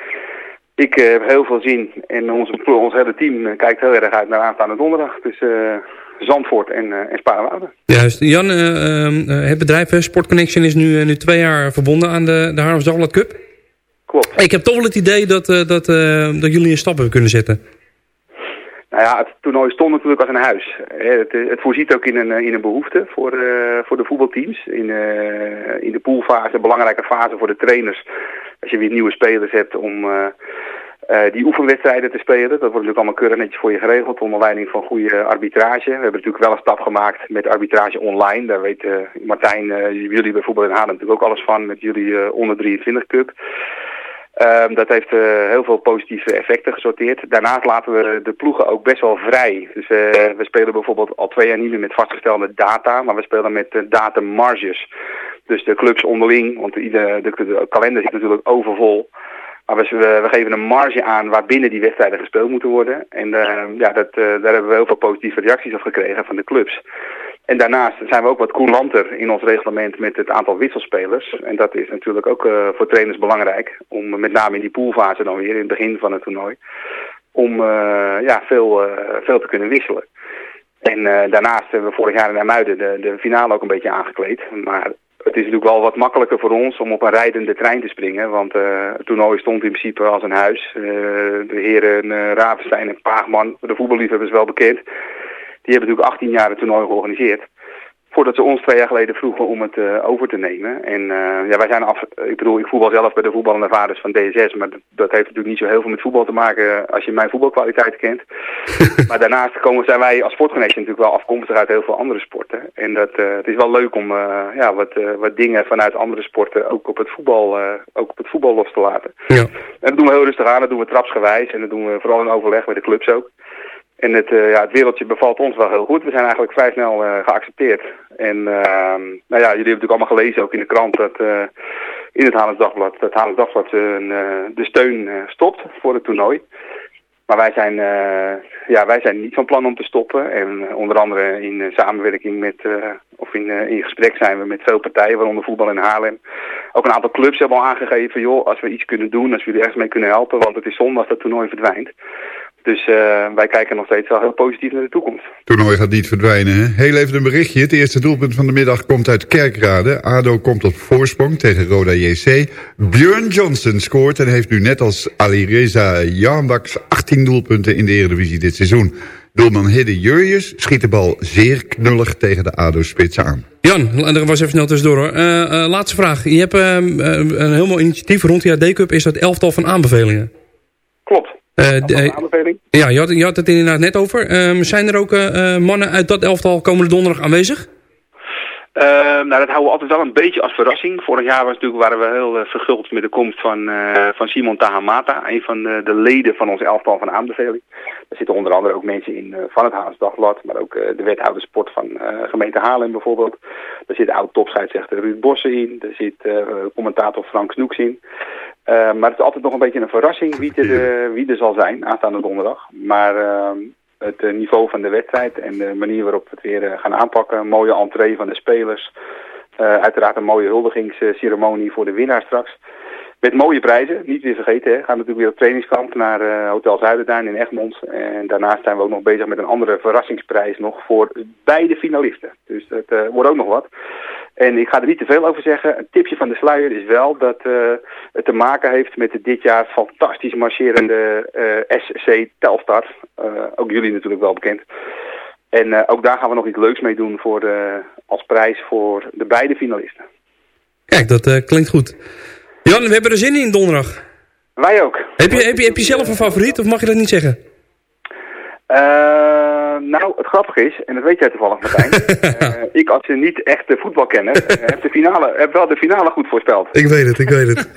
ik heb heel veel zin. En ons, ons hele team kijkt heel erg uit naar aanstaande donderdag. Dus Zandvoort en, en Sparenwoude. Juist. Jan, uh, het bedrijf Sport Connection is nu, nu twee jaar verbonden aan de, de Dagblad Cup. Klopt. Ik heb toch wel het idee dat, dat, dat jullie een stap hebben kunnen zetten. Nou ja, het toernooi stond natuurlijk als een huis. Het, het voorziet ook in een, in een behoefte voor, voor de voetbalteams. In, in de poolfase, een belangrijke fase voor de trainers. Als je weer nieuwe spelers hebt om die oefenwedstrijden te spelen. Dat wordt natuurlijk allemaal keurig netjes voor je geregeld onder leiding van goede arbitrage. We hebben natuurlijk wel een stap gemaakt met arbitrage online. Daar weet Martijn, jullie bij Voetbal in Haarlem natuurlijk ook alles van met jullie onder 23 cup. Um, dat heeft heel veel positieve effecten gesorteerd. Daarnaast laten we de ploegen ook best wel vrij. Dus we spelen bijvoorbeeld al twee jaar niet meer met vastgestelde data, maar we spelen met datamarges. Dus de clubs onderling, want de, de, de kalender zit natuurlijk overvol. Maar we, we, geven een marge aan waarbinnen die wedstrijden gespeeld moeten worden. En uh, ja, dat, uh, daar hebben we heel veel positieve reacties op gekregen van de clubs. En daarnaast zijn we ook wat coulanter in ons reglement met het aantal wisselspelers. En dat is natuurlijk ook uh, voor trainers belangrijk. Om met name in die poolfase dan weer, in het begin van het toernooi. Om ja, veel, veel te kunnen wisselen. En daarnaast hebben we vorig jaar in Muiden de, de finale ook een beetje aangekleed. Maar het is natuurlijk wel wat makkelijker voor ons om op een rijdende trein te springen. Want het toernooi stond in principe als een huis. De heren Ravenstein en Paagman, de voetballiefhebbers wel bekend. Die hebben natuurlijk 18 jaar het toernooi georganiseerd. Voordat ze ons twee jaar geleden vroegen om het uh, over te nemen. En uh, ja, wij zijn af. Ik bedoel, ik voetbal zelf bij de voetballende vaders van DSS. Maar dat, dat, heeft natuurlijk niet zo heel veel met voetbal te maken als je mijn voetbalkwaliteit kent. maar daarnaast komen, zijn wij als Sportconnection natuurlijk wel afkomstig uit heel veel andere sporten. En dat, uh, het is wel leuk om ja, wat, wat dingen vanuit andere sporten ook op het voetbal, ook op het voetbal los te laten. Ja. En dat doen we heel rustig aan. Dat doen we trapsgewijs. En dat doen we vooral in overleg met de clubs ook. En het, uh, ja, het wereldje bevalt ons wel heel goed. We zijn eigenlijk vrij snel uh, geaccepteerd. En uh, nou ja, jullie hebben natuurlijk allemaal gelezen ook in de krant dat in het Haarlems Dagblad, dat Haarlems Dagblad de steun stopt voor het toernooi. Maar wij zijn, ja, wij zijn niet van plan om te stoppen. En onder andere in samenwerking met, of in, in gesprek zijn we met veel partijen, waaronder voetbal in Haarlem. Ook een aantal clubs hebben al aangegeven, joh, als we iets kunnen doen, als we jullie ergens mee kunnen helpen, want het is zonde als dat toernooi verdwijnt. Dus uh, wij kijken nog steeds wel heel positief naar de toekomst. Toernooi gaat niet verdwijnen, hè? Heel even een berichtje. Het eerste doelpunt van de middag komt uit Kerkrade. ADO komt op voorsprong tegen Roda JC. Björn Johnson scoort en heeft nu net als Alireza Jarnbaks 18 doelpunten in de Eredivisie dit seizoen. Doelman Hidde Jurjes schiet de bal zeer knullig tegen de ADO-spits aan. Jan, er was even snel tussendoor hoor. Uh, uh, laatste vraag. Je hebt een heel mooi initiatief rond de AD-cup. Is dat elftal van aanbevelingen? Uh, ja, je had, je had het inderdaad net over. Um, zijn er ook uh, mannen uit dat elftal komende donderdag aanwezig? Uh, nou, dat houden we altijd wel een beetje als verrassing. Vorig jaar was natuurlijk, waren we heel uh, verguld met de komst van, uh, van Simon Tahamata, een van de, de, leden van ons elftal van aanbeveling. Er zitten onder andere ook mensen in van het Haans Dagblad, maar ook de wethouder sport van gemeente Haarlem bijvoorbeeld. Er zit oud-topscheidsrechter Ruud Bossen in, er zit commentator Frank Snoeks in. Uh, maar het is altijd nog een beetje een verrassing wie er, wie er zal zijn aanstaande donderdag. Maar uh, het uh, niveau van de wedstrijd en de manier waarop we het weer gaan aanpakken. Een mooie entree van de spelers. uiteraard een mooie huldigingsceremonie voor de winnaar straks. met mooie prijzen, niet weer vergeten. Hè. We gaan natuurlijk weer op trainingskamp naar uh, Hotel Zuiderduin in Egmond. En daarnaast zijn we ook nog bezig met een andere verrassingsprijs nog voor beide finalisten. Dus dat uh, wordt ook nog wat. En ik ga er niet te veel over zeggen. Een tipje van de sluier is wel dat uh, het te maken heeft met de dit jaar fantastisch marcherende SC Telstar. ook jullie natuurlijk wel bekend. En ook daar gaan we nog iets leuks mee doen voor als prijs voor de beide finalisten. Kijk, dat klinkt goed. Jan, we hebben er zin in donderdag. Wij ook. Heb je, heb je, heb je zelf een favoriet of mag je dat niet zeggen? Uh, nou, het grappige is, en dat weet jij toevallig Martijn, uh, ik als je niet echt de voetbal kennen, uh, heb, de finale, heb wel de finale goed voorspeld. Ik weet het, ik weet het.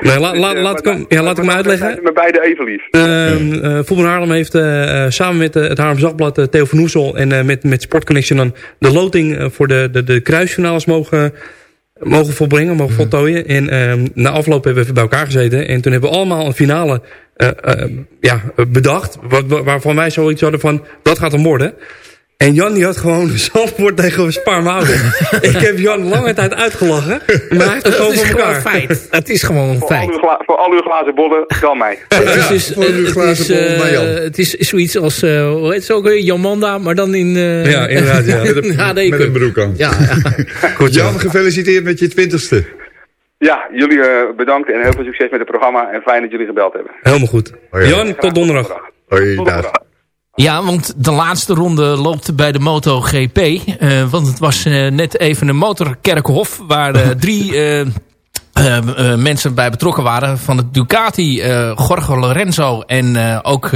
nee, la, la, laat, ik hem, ja, laat ik me uitleggen. Met beide even lief. Uh, Voetbal Haarlem heeft samen met het Haarlem Zagblad Theo van Oesel en met, met Sport Connection dan de loting voor de, de, de kruisfinales mogen mogen volbrengen, mogen voltooien. En uh, na afloop hebben we bij elkaar gezeten. En toen hebben we allemaal een finale uh, uh, ja, bedacht. Wat, waarvan wij zoiets hadden van, dat gaat hem worden. En Jan die had gewoon Zandvoort tegen Spaarnwoude. ik heb Jan lange tijd uitgelachen. Maar hij heeft het gewoon voor elkaar. Gewoon feit. Het is gewoon een feit. voor al uw glazen bollen, dan mij. het is, voor uw glazen bollen, maar Jan. Het is zoiets als, uh, hoe heet ook weer, Jamanda, maar dan in... Uh, ja, inderdaad, ja. met, een, met een broek aan. Ja, ja. Goed, Jan, gefeliciteerd met je twintigste. Ja, jullie uh, bedankt en heel veel succes met het programma. En fijn dat jullie gebeld hebben. Helemaal goed. Ja. Jan, tot donderdag. Hoi, dag. Ja, want de laatste ronde loopt bij de MotoGP. Uh, want het was uh, net even een motorkerkhof... waar uh, drie mensen bij betrokken waren... van het Ducati, Jorge Lorenzo en ook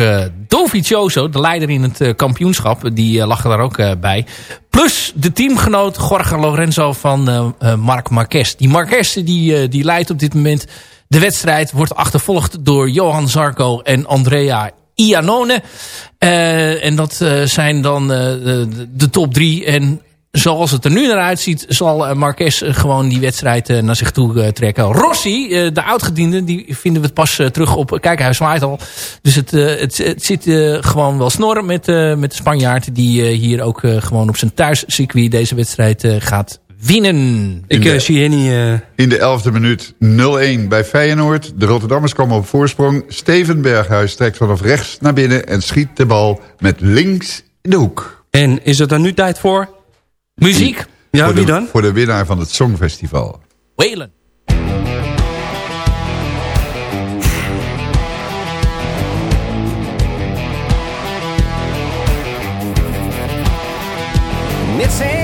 Dovizioso... de leider in het kampioenschap, die lag er ook bij. Plus de teamgenoot Jorge Lorenzo van Marc Marquez. Die Marquez die, die leidt op dit moment... De wedstrijd wordt achtervolgd door Johan Zarco en Andrea Iannone. Uh, en dat uh, zijn dan uh, de, de, top drie. En zoals het er nu naar uitziet, zal Marquez gewoon die wedstrijd naar zich toe trekken. Rossi, de oudgediende, die vinden we pas terug op. Kijk, hij zwaait al. Dus het, het, het zit gewoon wel snor met, met de Spanjaard. Die hier ook gewoon op zijn thuiscircuit deze wedstrijd gaat winnen. Ik de, zie Henny... Uh... In de elfde minuut 0-1 bij Feyenoord. De Rotterdammers komen op voorsprong. Steven Berghuis trekt vanaf rechts naar binnen... en schiet de bal met links in de hoek. En is het dan nu tijd voor... Muziek? Ja, wie dan? Voor de winnaar van het Songfestival. Whalen. It's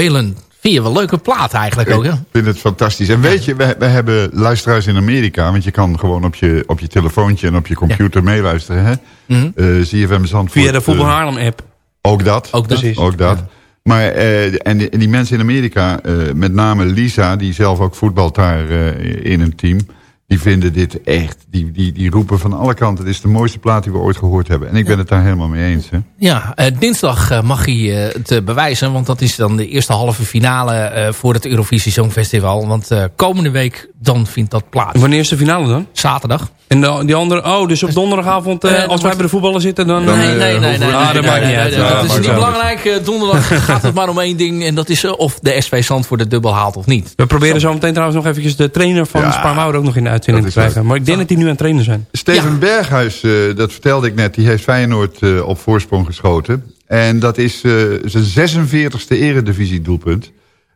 Welen. Vind je wel een leuke plaat eigenlijk ook, hè? Ik vind het fantastisch. En weet je, we, we hebben luisteraars in Amerika... want je kan gewoon op je, op je telefoontje en op je computer meeluisteren. Hè? Mhm. Eh, ZFM Zandvoort. Via de Voetbal eh, Haarlem app. Ook dat. Ook dat. Precies. Ook dat. Maar eh, en, die, en die mensen in Amerika, eh, met name Lisa... die zelf ook voetbalt daar eh, in een team... die vinden dit echt... Die, die, die roepen van alle kanten... dit is de mooiste plaat die we ooit gehoord hebben. En ik ben het daar helemaal mee eens. Hè? Ja, eh, dinsdag eh, mag hij eh, het bewijzen. Want dat is dan de eerste halve finale eh, voor het Eurovisie Songfestival. Want eh, komende week dan vindt dat plaats. Wanneer is de finale dan? Zaterdag. En de, die andere, oh, dus op donderdagavond, eh, Eh, als wij bij de voetballen zitten, dan... Nee, eh, nee, nee, nee, nee, Ah, dat nee, maakt nee, niet uit. Dat is maakt niet belangrijk. Donderdag gaat het maar om één ding. En dat is of de SV Zandvoort de dubbel haalt of niet. We proberen zo meteen trouwens nog eventjes de trainer van Ja, Spaarmouwer ook nog in de uitzending te dat krijgen. Maar ik denk dat die nu aan het trainen zijn. Steven Berghuis, eh, dat vertelde ik net, die heeft Feyenoord eh, op voorsprong geschoten. En dat is eh, zijn 46e eredivisie doelpunt.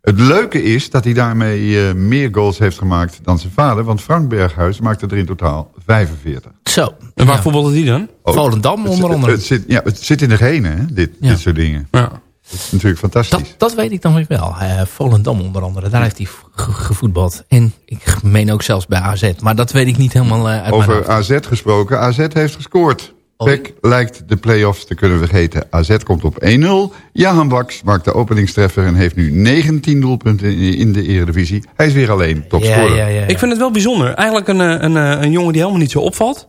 Het leuke is dat hij daarmee eh, meer goals heeft gemaakt dan zijn vader. Want Frank Berghuis maakte er in totaal 45. Zo. En waar Ja. voetbalde die dan? Oh, Volendam onder andere. Het zit, ja, het zit in de genen, hè, dit, Ja. dit soort dingen. Ja. Dat is natuurlijk fantastisch. Dat, dat weet ik dan weer wel. Eh, Volendam onder andere. Daar heeft hij ge- gevoetbald. En ik meen ook zelfs bij AZ. Maar dat weet ik niet helemaal eh, uit mijn Over. AZ gesproken. AZ heeft gescoord. Peck lijkt de play-offs te kunnen vergeten. AZ komt op 1-0. Jahan Baks maakt de openingstreffer en heeft nu 19 doelpunten in in de eredivisie. Hij is weer alleen topscorer. ja, ja, ja. Ik vind het wel bijzonder. Eigenlijk een, eh, een, eh, een jongen die helemaal niet zo opvalt.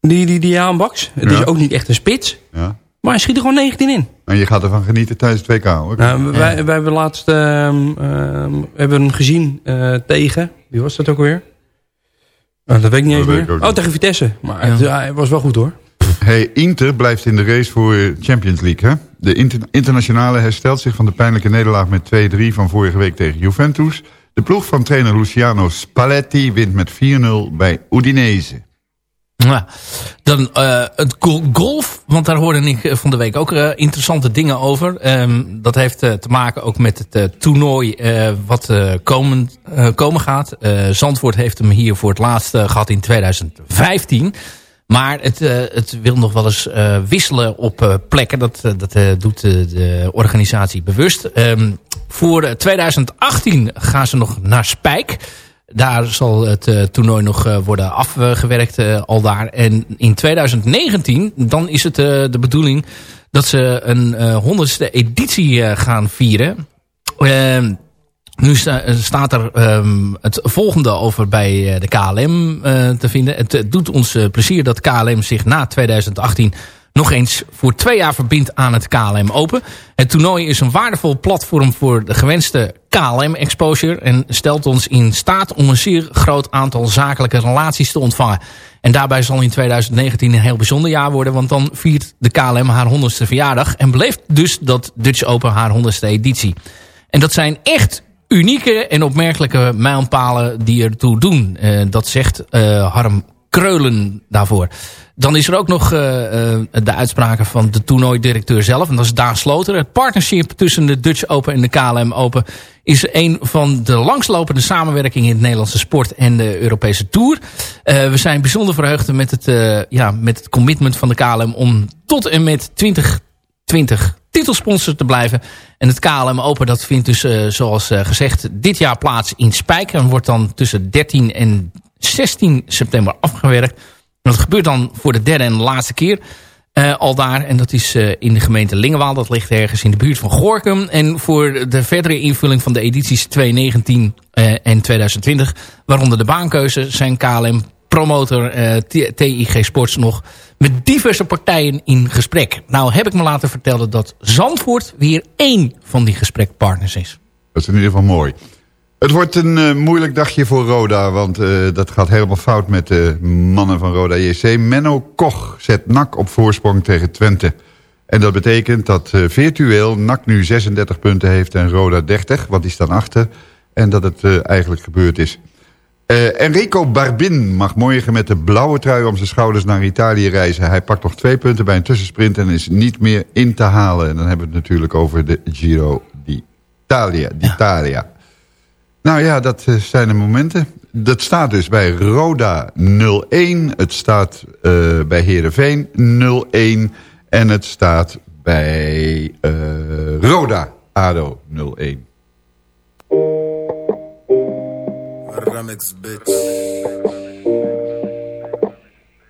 Die, die, die Jaan Baks. Het Ja. is ook niet echt een spits. Ja. Maar hij schiet er gewoon 19 in. En je gaat ervan genieten tijdens het WK hoor. Nou, wij, wij hebben laatst ehm, ehm, hebben hem gezien eh, tegen... Wie was dat ook weer? Dat weet ik niet eens ik meer. ook Oh, niet. tegen Vitesse. Maar Ja. het- hij was wel goed hoor. Hey, Inter blijft in de race voor Champions League. Hè? De inter- internationale herstelt zich van de pijnlijke nederlaag met 2-3 van vorige week tegen Juventus. De ploeg van trainer Luciano Spalletti wint met 4-0 bij Udinese. Ja. Dan eh, het go- golf, want daar hoorde ik eh, van de week ook eh, interessante dingen over. Ehm, dat heeft te maken ook met het toernooi wat komen, komen gaat. Zandvoort heeft hem hier voor het laatst eh, gehad in 2015. Maar het, het wil nog wel eens wisselen op plekken. Dat, dat doet de organisatie bewust. Ehm, voor eh, 2018 gaan ze nog naar Spijk. Daar zal het eh, toernooi nog eh, worden afgewerkt eh, al daar. En in 2019, dan is het de bedoeling dat ze een honderdste editie gaan vieren. Ehm, nu sta- staat er ehm, het volgende over bij de KLM te vinden. Het doet ons plezier dat KLM zich na 2018 nog eens voor twee jaar verbindt aan het KLM Open. Het toernooi is een waardevol platform voor de gewenste KLM-exposure... en stelt ons in staat om een zeer groot aantal zakelijke relaties te ontvangen. En daarbij zal in 2019 een heel bijzonder jaar worden... want dan viert de KLM haar 100ste verjaardag... en beleeft dus dat Dutch Open haar 100ste editie. En dat zijn echt unieke en opmerkelijke mijlpalen die ertoe doen. Eh, dat zegt eh, Harm Kreulen daarvoor. Dan is er ook nog eh, eh, de uitspraken van de toernooidirecteur zelf. En dat is Daan Sloter. Het partnership tussen de Dutch Open en de KLM Open... is een van de langslopende samenwerkingen in het Nederlandse sport en de Europese Tour. Eh, we zijn bijzonder verheugd met het, ja, met het commitment van de KLM... om tot en met 2020 titelsponsor te blijven. En het KLM Open dat vindt dus, zoals gezegd, dit jaar plaats in Spijk. En wordt dan tussen 13 en 16 september afgewerkt. Dat gebeurt dan voor de derde en laatste keer eh, al daar. En dat is eh, in de gemeente Lingewaal. Dat ligt ergens in de buurt van Gorkum. En voor de verdere invulling van de edities 2019 eh, en 2020... waaronder de baankeuze zijn KLM promotor TIG Sports nog met diverse partijen in gesprek. Nou heb ik me laten vertellen dat Zandvoort weer één van die gesprekpartners is. Dat is in ieder geval mooi. Het wordt een eh, moeilijk dagje voor Roda, want eh, dat gaat helemaal fout met de mannen van Roda JC. Menno Koch zet NAC op voorsprong tegen Twente. En dat betekent dat eh, virtueel NAC nu 36 punten heeft en Roda 30, want die staan achter. En dat het eigenlijk gebeurd is. Enrico Barbin mag morgen met de blauwe trui om zijn schouders naar Italië reizen. Hij pakt nog twee punten bij een tussensprint en is niet meer in te halen. En dan hebben we het natuurlijk over de Giro d'Italia. d'Italia. Nou ja, dat eh, zijn de momenten. Dat staat dus bij Roda 0-1. Het staat uh, bij Heerenveen 0-1. En het staat bij uh, Roda ADO 0-1. Remix, bitch.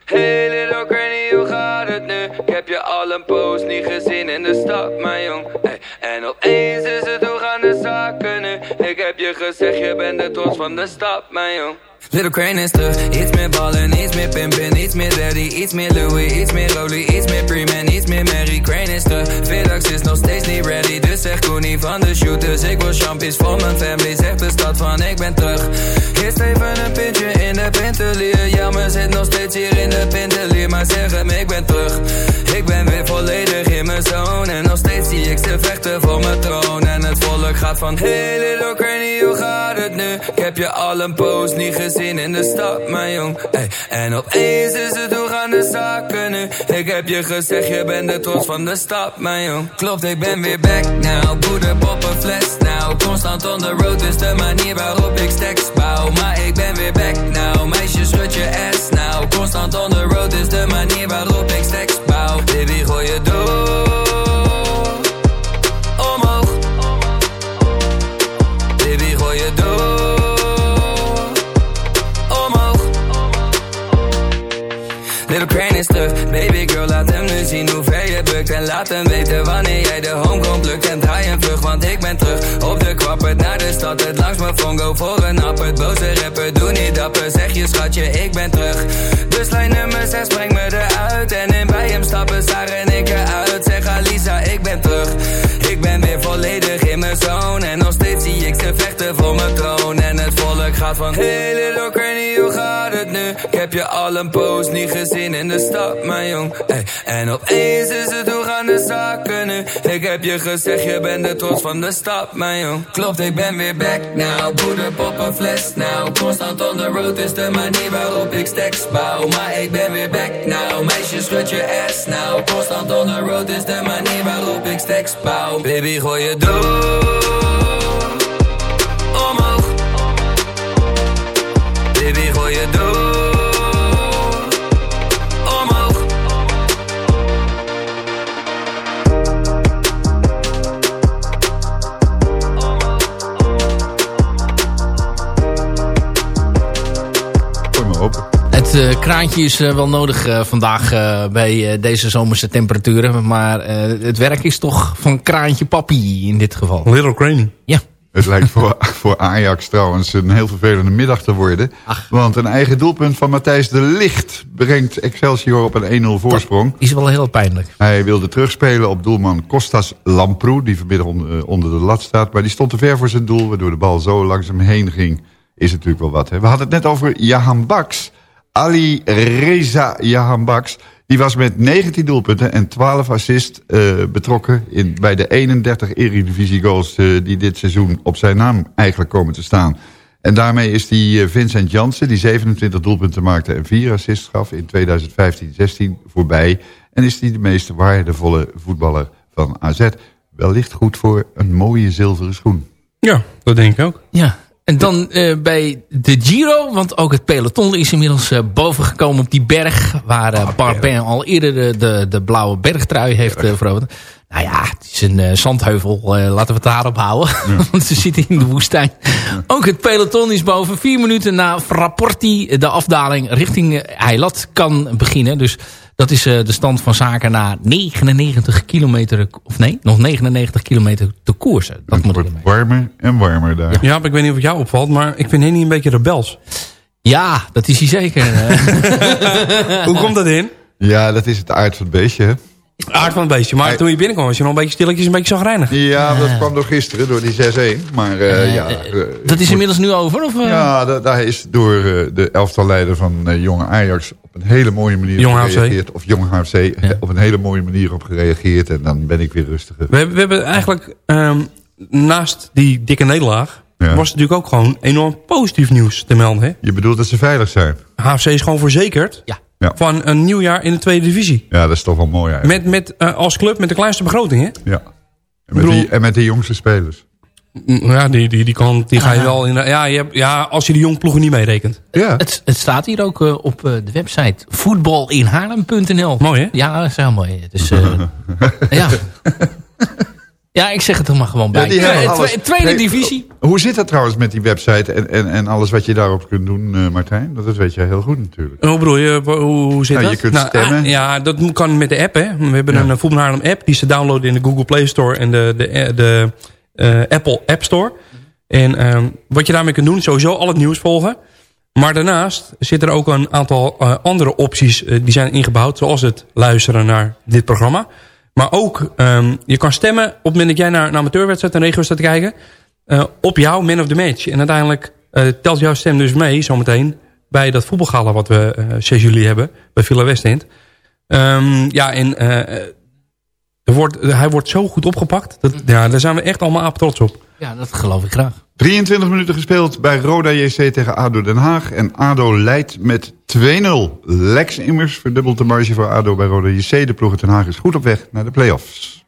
Hey little granny, hoe gaat het nu? Ik heb je al een poos niet gezien in de stad, mijn jong. Hey, en opeens heb je bent de trots van de stad, mijn jong. Little Crane is terug, iets meer ballen, iets meer pimpen, iets meer daddy, iets meer Louis, iets meer Rolly, iets meer Freeman, iets meer Mary. Crane is terug, Vedax is nog steeds niet ready, dus zeg Koenie van de shooters. Ik wil champions voor mijn family, zegt de stad van ik ben terug. Eerst even een pintje in de pintelier, ja zit nog steeds hier in de pintelier, maar zeg hem ik ben terug. Ik ben weer volledig in mijn zone, en nog steeds zie ik ze vechten voor mijn troon. En het volk gaat van, hey little Crane, hoe gaat het nu? Ik heb je al een post niet gezien in de stad, mijn jong. Ey. En opeens is het hoe gaan de zaken nu. Ik heb je gezegd, je bent de trots van de stad, mijn jong. Klopt, ik ben weer back now. Poeder, poppen, fles now. Constant on the road is de manier waarop ik stacks bouw. Maar ik ben weer back now. Meisjes, schud je ass now. Constant on the road is de manier waarop ik stacks bouw. Baby, gooi je door. Je bukt. En laat hem weten wanneer jij de home komt lukt. En draai een vlug, want ik ben terug. Op de kwappert naar de stad, het langs mijn fongo voor een appert. Boze rapper, doe niet dapper, zeg je schatje, ik ben terug. Dus lijn nummer 6, breng me eruit. En in bij hem stappen, Sarah en ik eruit. Zeg Alisa, ik ben terug. Ik ben weer volledig in mijn zone. En nog steeds zie ik ze vechten voor mijn troon. En het volk gaat van, little cranny, hoe gaat? Ik heb je al een post niet gezien in de stad, mijn jong. Ey. En opeens is het hoe gaan de zaken nu? Ik heb je gezegd, je bent de trots van de stad, mijn jong. Klopt, ik ben weer back now. Poeder, pop een fles now. Constant on the road is de manier waarop ik stacks bouw. Maar ik ben weer back now. Meisjes, schud je ass now. Constant on the road is de manier waarop ik stacks bouw. Baby, gooi je door. Kraantje is eh, wel nodig eh, vandaag eh, bij deze zomerse temperaturen. Maar eh, het werk is toch van kraantje papi in dit geval. Little Crane. Ja. Het lijkt voor, voor Ajax trouwens een heel vervelende middag te worden. Want een eigen doelpunt van Matthijs de Licht brengt Excelsior op een 1-0 voorsprong. Is wel heel pijnlijk. Hij wilde terugspelen op doelman Kostas Lamproe, die vanmiddag onder, onder de lat staat. Maar die stond te ver voor zijn doel, waardoor de bal zo langs hem heen ging. Is natuurlijk wel wat. Hè? We hadden het net over Jahan Baks. Ali Reza Jahan Baks. Die was met 19 doelpunten en 12 assists eh, betrokken in, bij de 31 Eredivisie goals eh, die dit seizoen op zijn naam eigenlijk komen te staan. En daarmee is die eh, Vincent Jansen, die 27 doelpunten maakte en 4 assists gaf in 2015-16 voorbij. En is die de meest waardevolle voetballer van AZ. Wellicht goed voor een mooie zilveren schoen. Ja, dat denk ik ook. Ja. En dan eh, bij de Giro, want ook het peloton is inmiddels uh, bovengekomen op die berg... waar uh, Barbin al eerder de, de, de blauwe bergtrui heeft veroverd. Nou ja, het is een zandheuvel, laten we het daarop houden. want ze zitten in de woestijn. Ook het peloton is boven. Vier minuten na Frapporti de afdaling richting Eilat kan beginnen. Dus dat is de stand van zaken na 99 kilometer... of nee, nog 99 kilometer te koersen. Dat het moet wordt warmer en warmer daar. Ja, maar ik weet niet of het jou opvalt, maar ik vind Henny een beetje rebels. Ja, dat is hij zeker. Hoe komt dat in? Ja, dat is het aard van het beestje. Hè? Aard van het beestje. Maar toen je binnenkwam was je nog een beetje stilletjes een beetje zagrijnig. Ja, dat kwam door gisteren, door die 6-1. Maar eh, ja... eh, Dat is inmiddels nu over? Of, eh? Ja, da- daar is door eh, de elftalleider van eh, Jonge Ajax op een hele mooie manier Jong gereageerd. Of Jong HFC, op een hele mooie manier op gereageerd. En dan ben ik weer rustiger. We, hebben- we hebben eigenlijk ehm, naast die dikke nederlaag... Ja. was het natuurlijk ook gewoon enorm positief nieuws te melden. Hè? Je bedoelt dat ze veilig zijn? HFC is gewoon verzekerd Ja. Ja. van een nieuw jaar in de tweede divisie. Ja, dat is toch wel mooi eigenlijk. Met, met, eh, als club met de kleinste begroting. Hè? Ja. En met, bedoel- die, en met die jongste spelers. Ja, die, die, die, kan, die ga je wel in. Ja, je hebt, ja, als je de jong ploegen niet meerekent. Ja. Het, het staat hier ook eh, op eh, de website voetbalinhaarlem.nl. Mooi, hè? Ja, dat is heel mooi. Dus, eh, ja. Ja, ik zeg het er maar gewoon bij. Ja, Twe- tweede divisie. Hoe zit dat trouwens met die website en, en, en alles wat je daarop kunt doen, eh, Martijn? Dat weet jij heel goed natuurlijk. Hoe bedoel je? Hoe, hoe zit Nou, dat? je kunt stemmen. ah, ja, dat kan met de app. Hè. We hebben Ja. een uh, Voetbal Haarlem app. Die is te downloaden in de Google Play Store en de, de, eh, de eh, Apple App Store. En ehm, wat je daarmee kunt doen, is sowieso al het nieuws volgen. Maar daarnaast zitten er ook een aantal eh, andere opties eh, die zijn ingebouwd. Zoals het luisteren naar dit programma. Maar ook, ehm, je kan stemmen op het moment dat jij naar een amateurwedstrijd en regio staat te kijken. eh, op jouw man of the match. En uiteindelijk eh, telt jouw stem dus mee zometeen bij dat voetbalgala wat we eh 6 juli hebben. Bij Villa Westend. Ehm, ja, en er wordt, hij wordt zo goed opgepakt. Dat, ja, daar zijn we echt allemaal aap trots op. Ja, dat geloof ik graag. 23 minuten gespeeld bij Roda JC tegen ADO Den Haag. En ADO leidt met 2-0. Lex Immers verdubbelt de marge voor ADO bij Roda JC. De ploeg uit Den Haag is goed op weg naar de play-offs.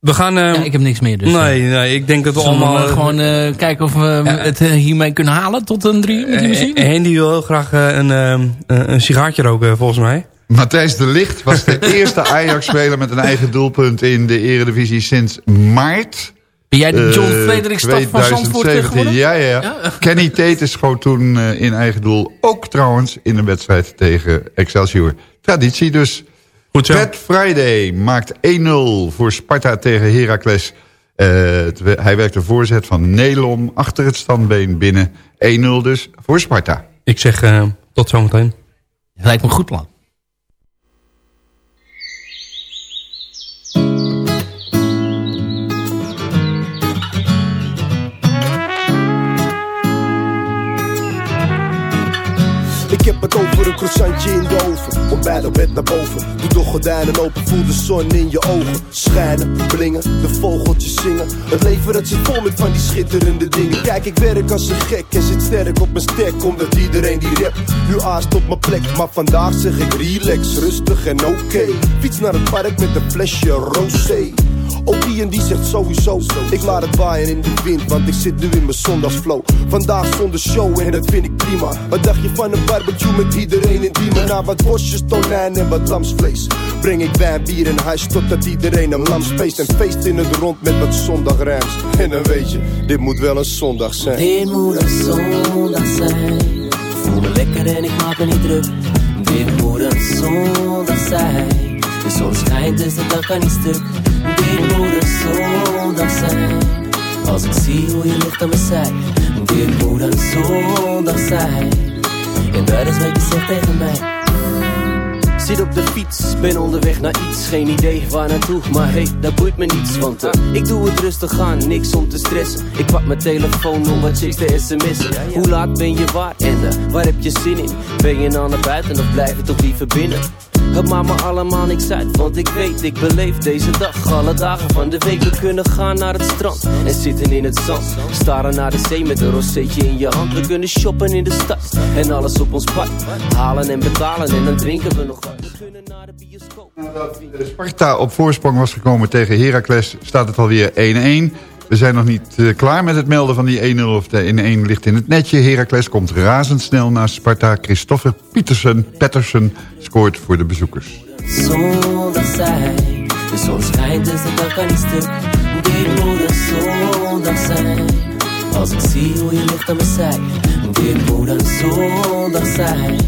We gaan... eh, Ja, ik heb niks meer. Dus, nee, nee, ik denk dat we allemaal... gewoon eh, kijken of we het eh, hiermee kunnen halen tot een drie met die muziek? Eh, Hendy wil heel graag eh, een, ehm, eh, een sigaartje roken, volgens mij. Matthijs de Licht was de eerste Ajax-speler met een eigen doelpunt in de eredivisie sinds maart. Ben jij de John eh, Frederik Stad van Zandvoort 2017. geworden? Ja, ja, ja. Kenny Tate schoot toen eh, in eigen doel. Ook trouwens in een wedstrijd tegen Excelsior. Traditie dus. Goed zo. Friday maakt 1-0 voor Sparta tegen Heracles. Eh, hij werkt de voorzet van Nelom achter het standbeen binnen. 1-0 dus voor Sparta. Ik zeg eh, tot zometeen. Lijkt me een goed plan. Croissantje in de oven. Ontbijt op bed naar boven. Doe de gordijnen open, voel de zon in je ogen. Schijnen, blingen, de vogeltjes zingen. Het leven dat zit vol met van die schitterende dingen. Kijk, ik werk als een gek en zit sterk op mijn stek. Omdat iedereen die rapt nu aast op mijn plek. Maar vandaag zeg ik relax, rustig en oké. Fiets naar het park met een flesje rosé. Ook en die zegt sowieso Ik laat het waaien in de wind Want ik zit nu in mijn zondagsflow. Vandaag zonder show en dat vind ik prima. Wat dacht je van een barbecue met iedereen in Diemen Na wat worstjes, tonijn en wat lamsvlees. Breng ik wijn, bier en huis Totdat iedereen een lam speest. En feest in het rond met wat zondagrijms En dan weet je, dit moet wel een zondag zijn. Dit moet een zondag zijn. Voel me lekker en ik maak me niet druk. Dit moet een zondag zijn. De zon schijnt dus de dag kan niet stuk. Dit moet een zondag zijn. Als ik zie hoe je ligt aan mijn zij. Dit moet een zondag zijn. En dat is wat je zegt tegen mij. Zit op de fiets, ben onderweg naar iets, geen idee waar naartoe, maar hey, dat boeit me niets, want eh, ik doe het rustig aan, niks om te stressen. Ik pak mijn telefoon om wat chicks te sms'en. Hoe laat ben je waar en eh, waar heb je zin in? Ben je nou naar buiten of blijf je toch liever binnen? Het maakt me allemaal niks uit, want ik weet, ik beleef deze dag. Alle dagen van de week, we kunnen gaan naar het strand en zitten in het zand. Staren naar de zee met een rozeetje in je hand. We kunnen shoppen in de stad en alles op ons pad. Halen en betalen en dan drinken we nog wat. Bioscoop. Sparta op voorsprong was gekomen tegen Heracles, staat het alweer 1-1. We zijn nog niet eh, klaar met het melden van die 1-0 of de 1-1 ligt in het netje. Heracles komt razendsnel naar Sparta. Christopher Pietersen, Patterson scoort voor de bezoekers. zondag. De zon schijnt dus dag kan niet moet zondag zijn. Als ik zie hoe je ligt aan mijn zij. Dit moet een zondag zijn.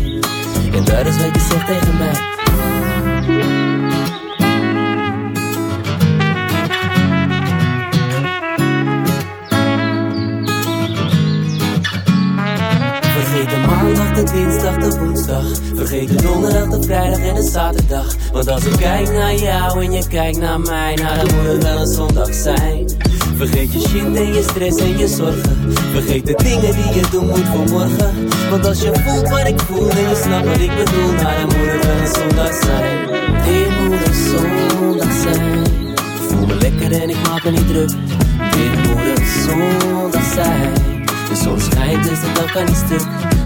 En dat is wat je zegt tegen mij. Dinsdag, de woensdag. Vergeet de donderdag, de vrijdag en de zaterdag. Want als ik kijk naar jou en je kijkt naar mij, nou dan moet het wel een zondag zijn. Vergeet je shit en je stress en je zorgen. Vergeet de dingen die je doen moet voor morgen. Want als je voelt wat ik voel en je snapt wat ik bedoel, nou dan moet het wel een zondag zijn. Dit moet een zondag zijn. Ik voel me lekker en ik maak me niet druk. Dit moet een zondag zijn. De zon schijnt dus de kan niet stuk.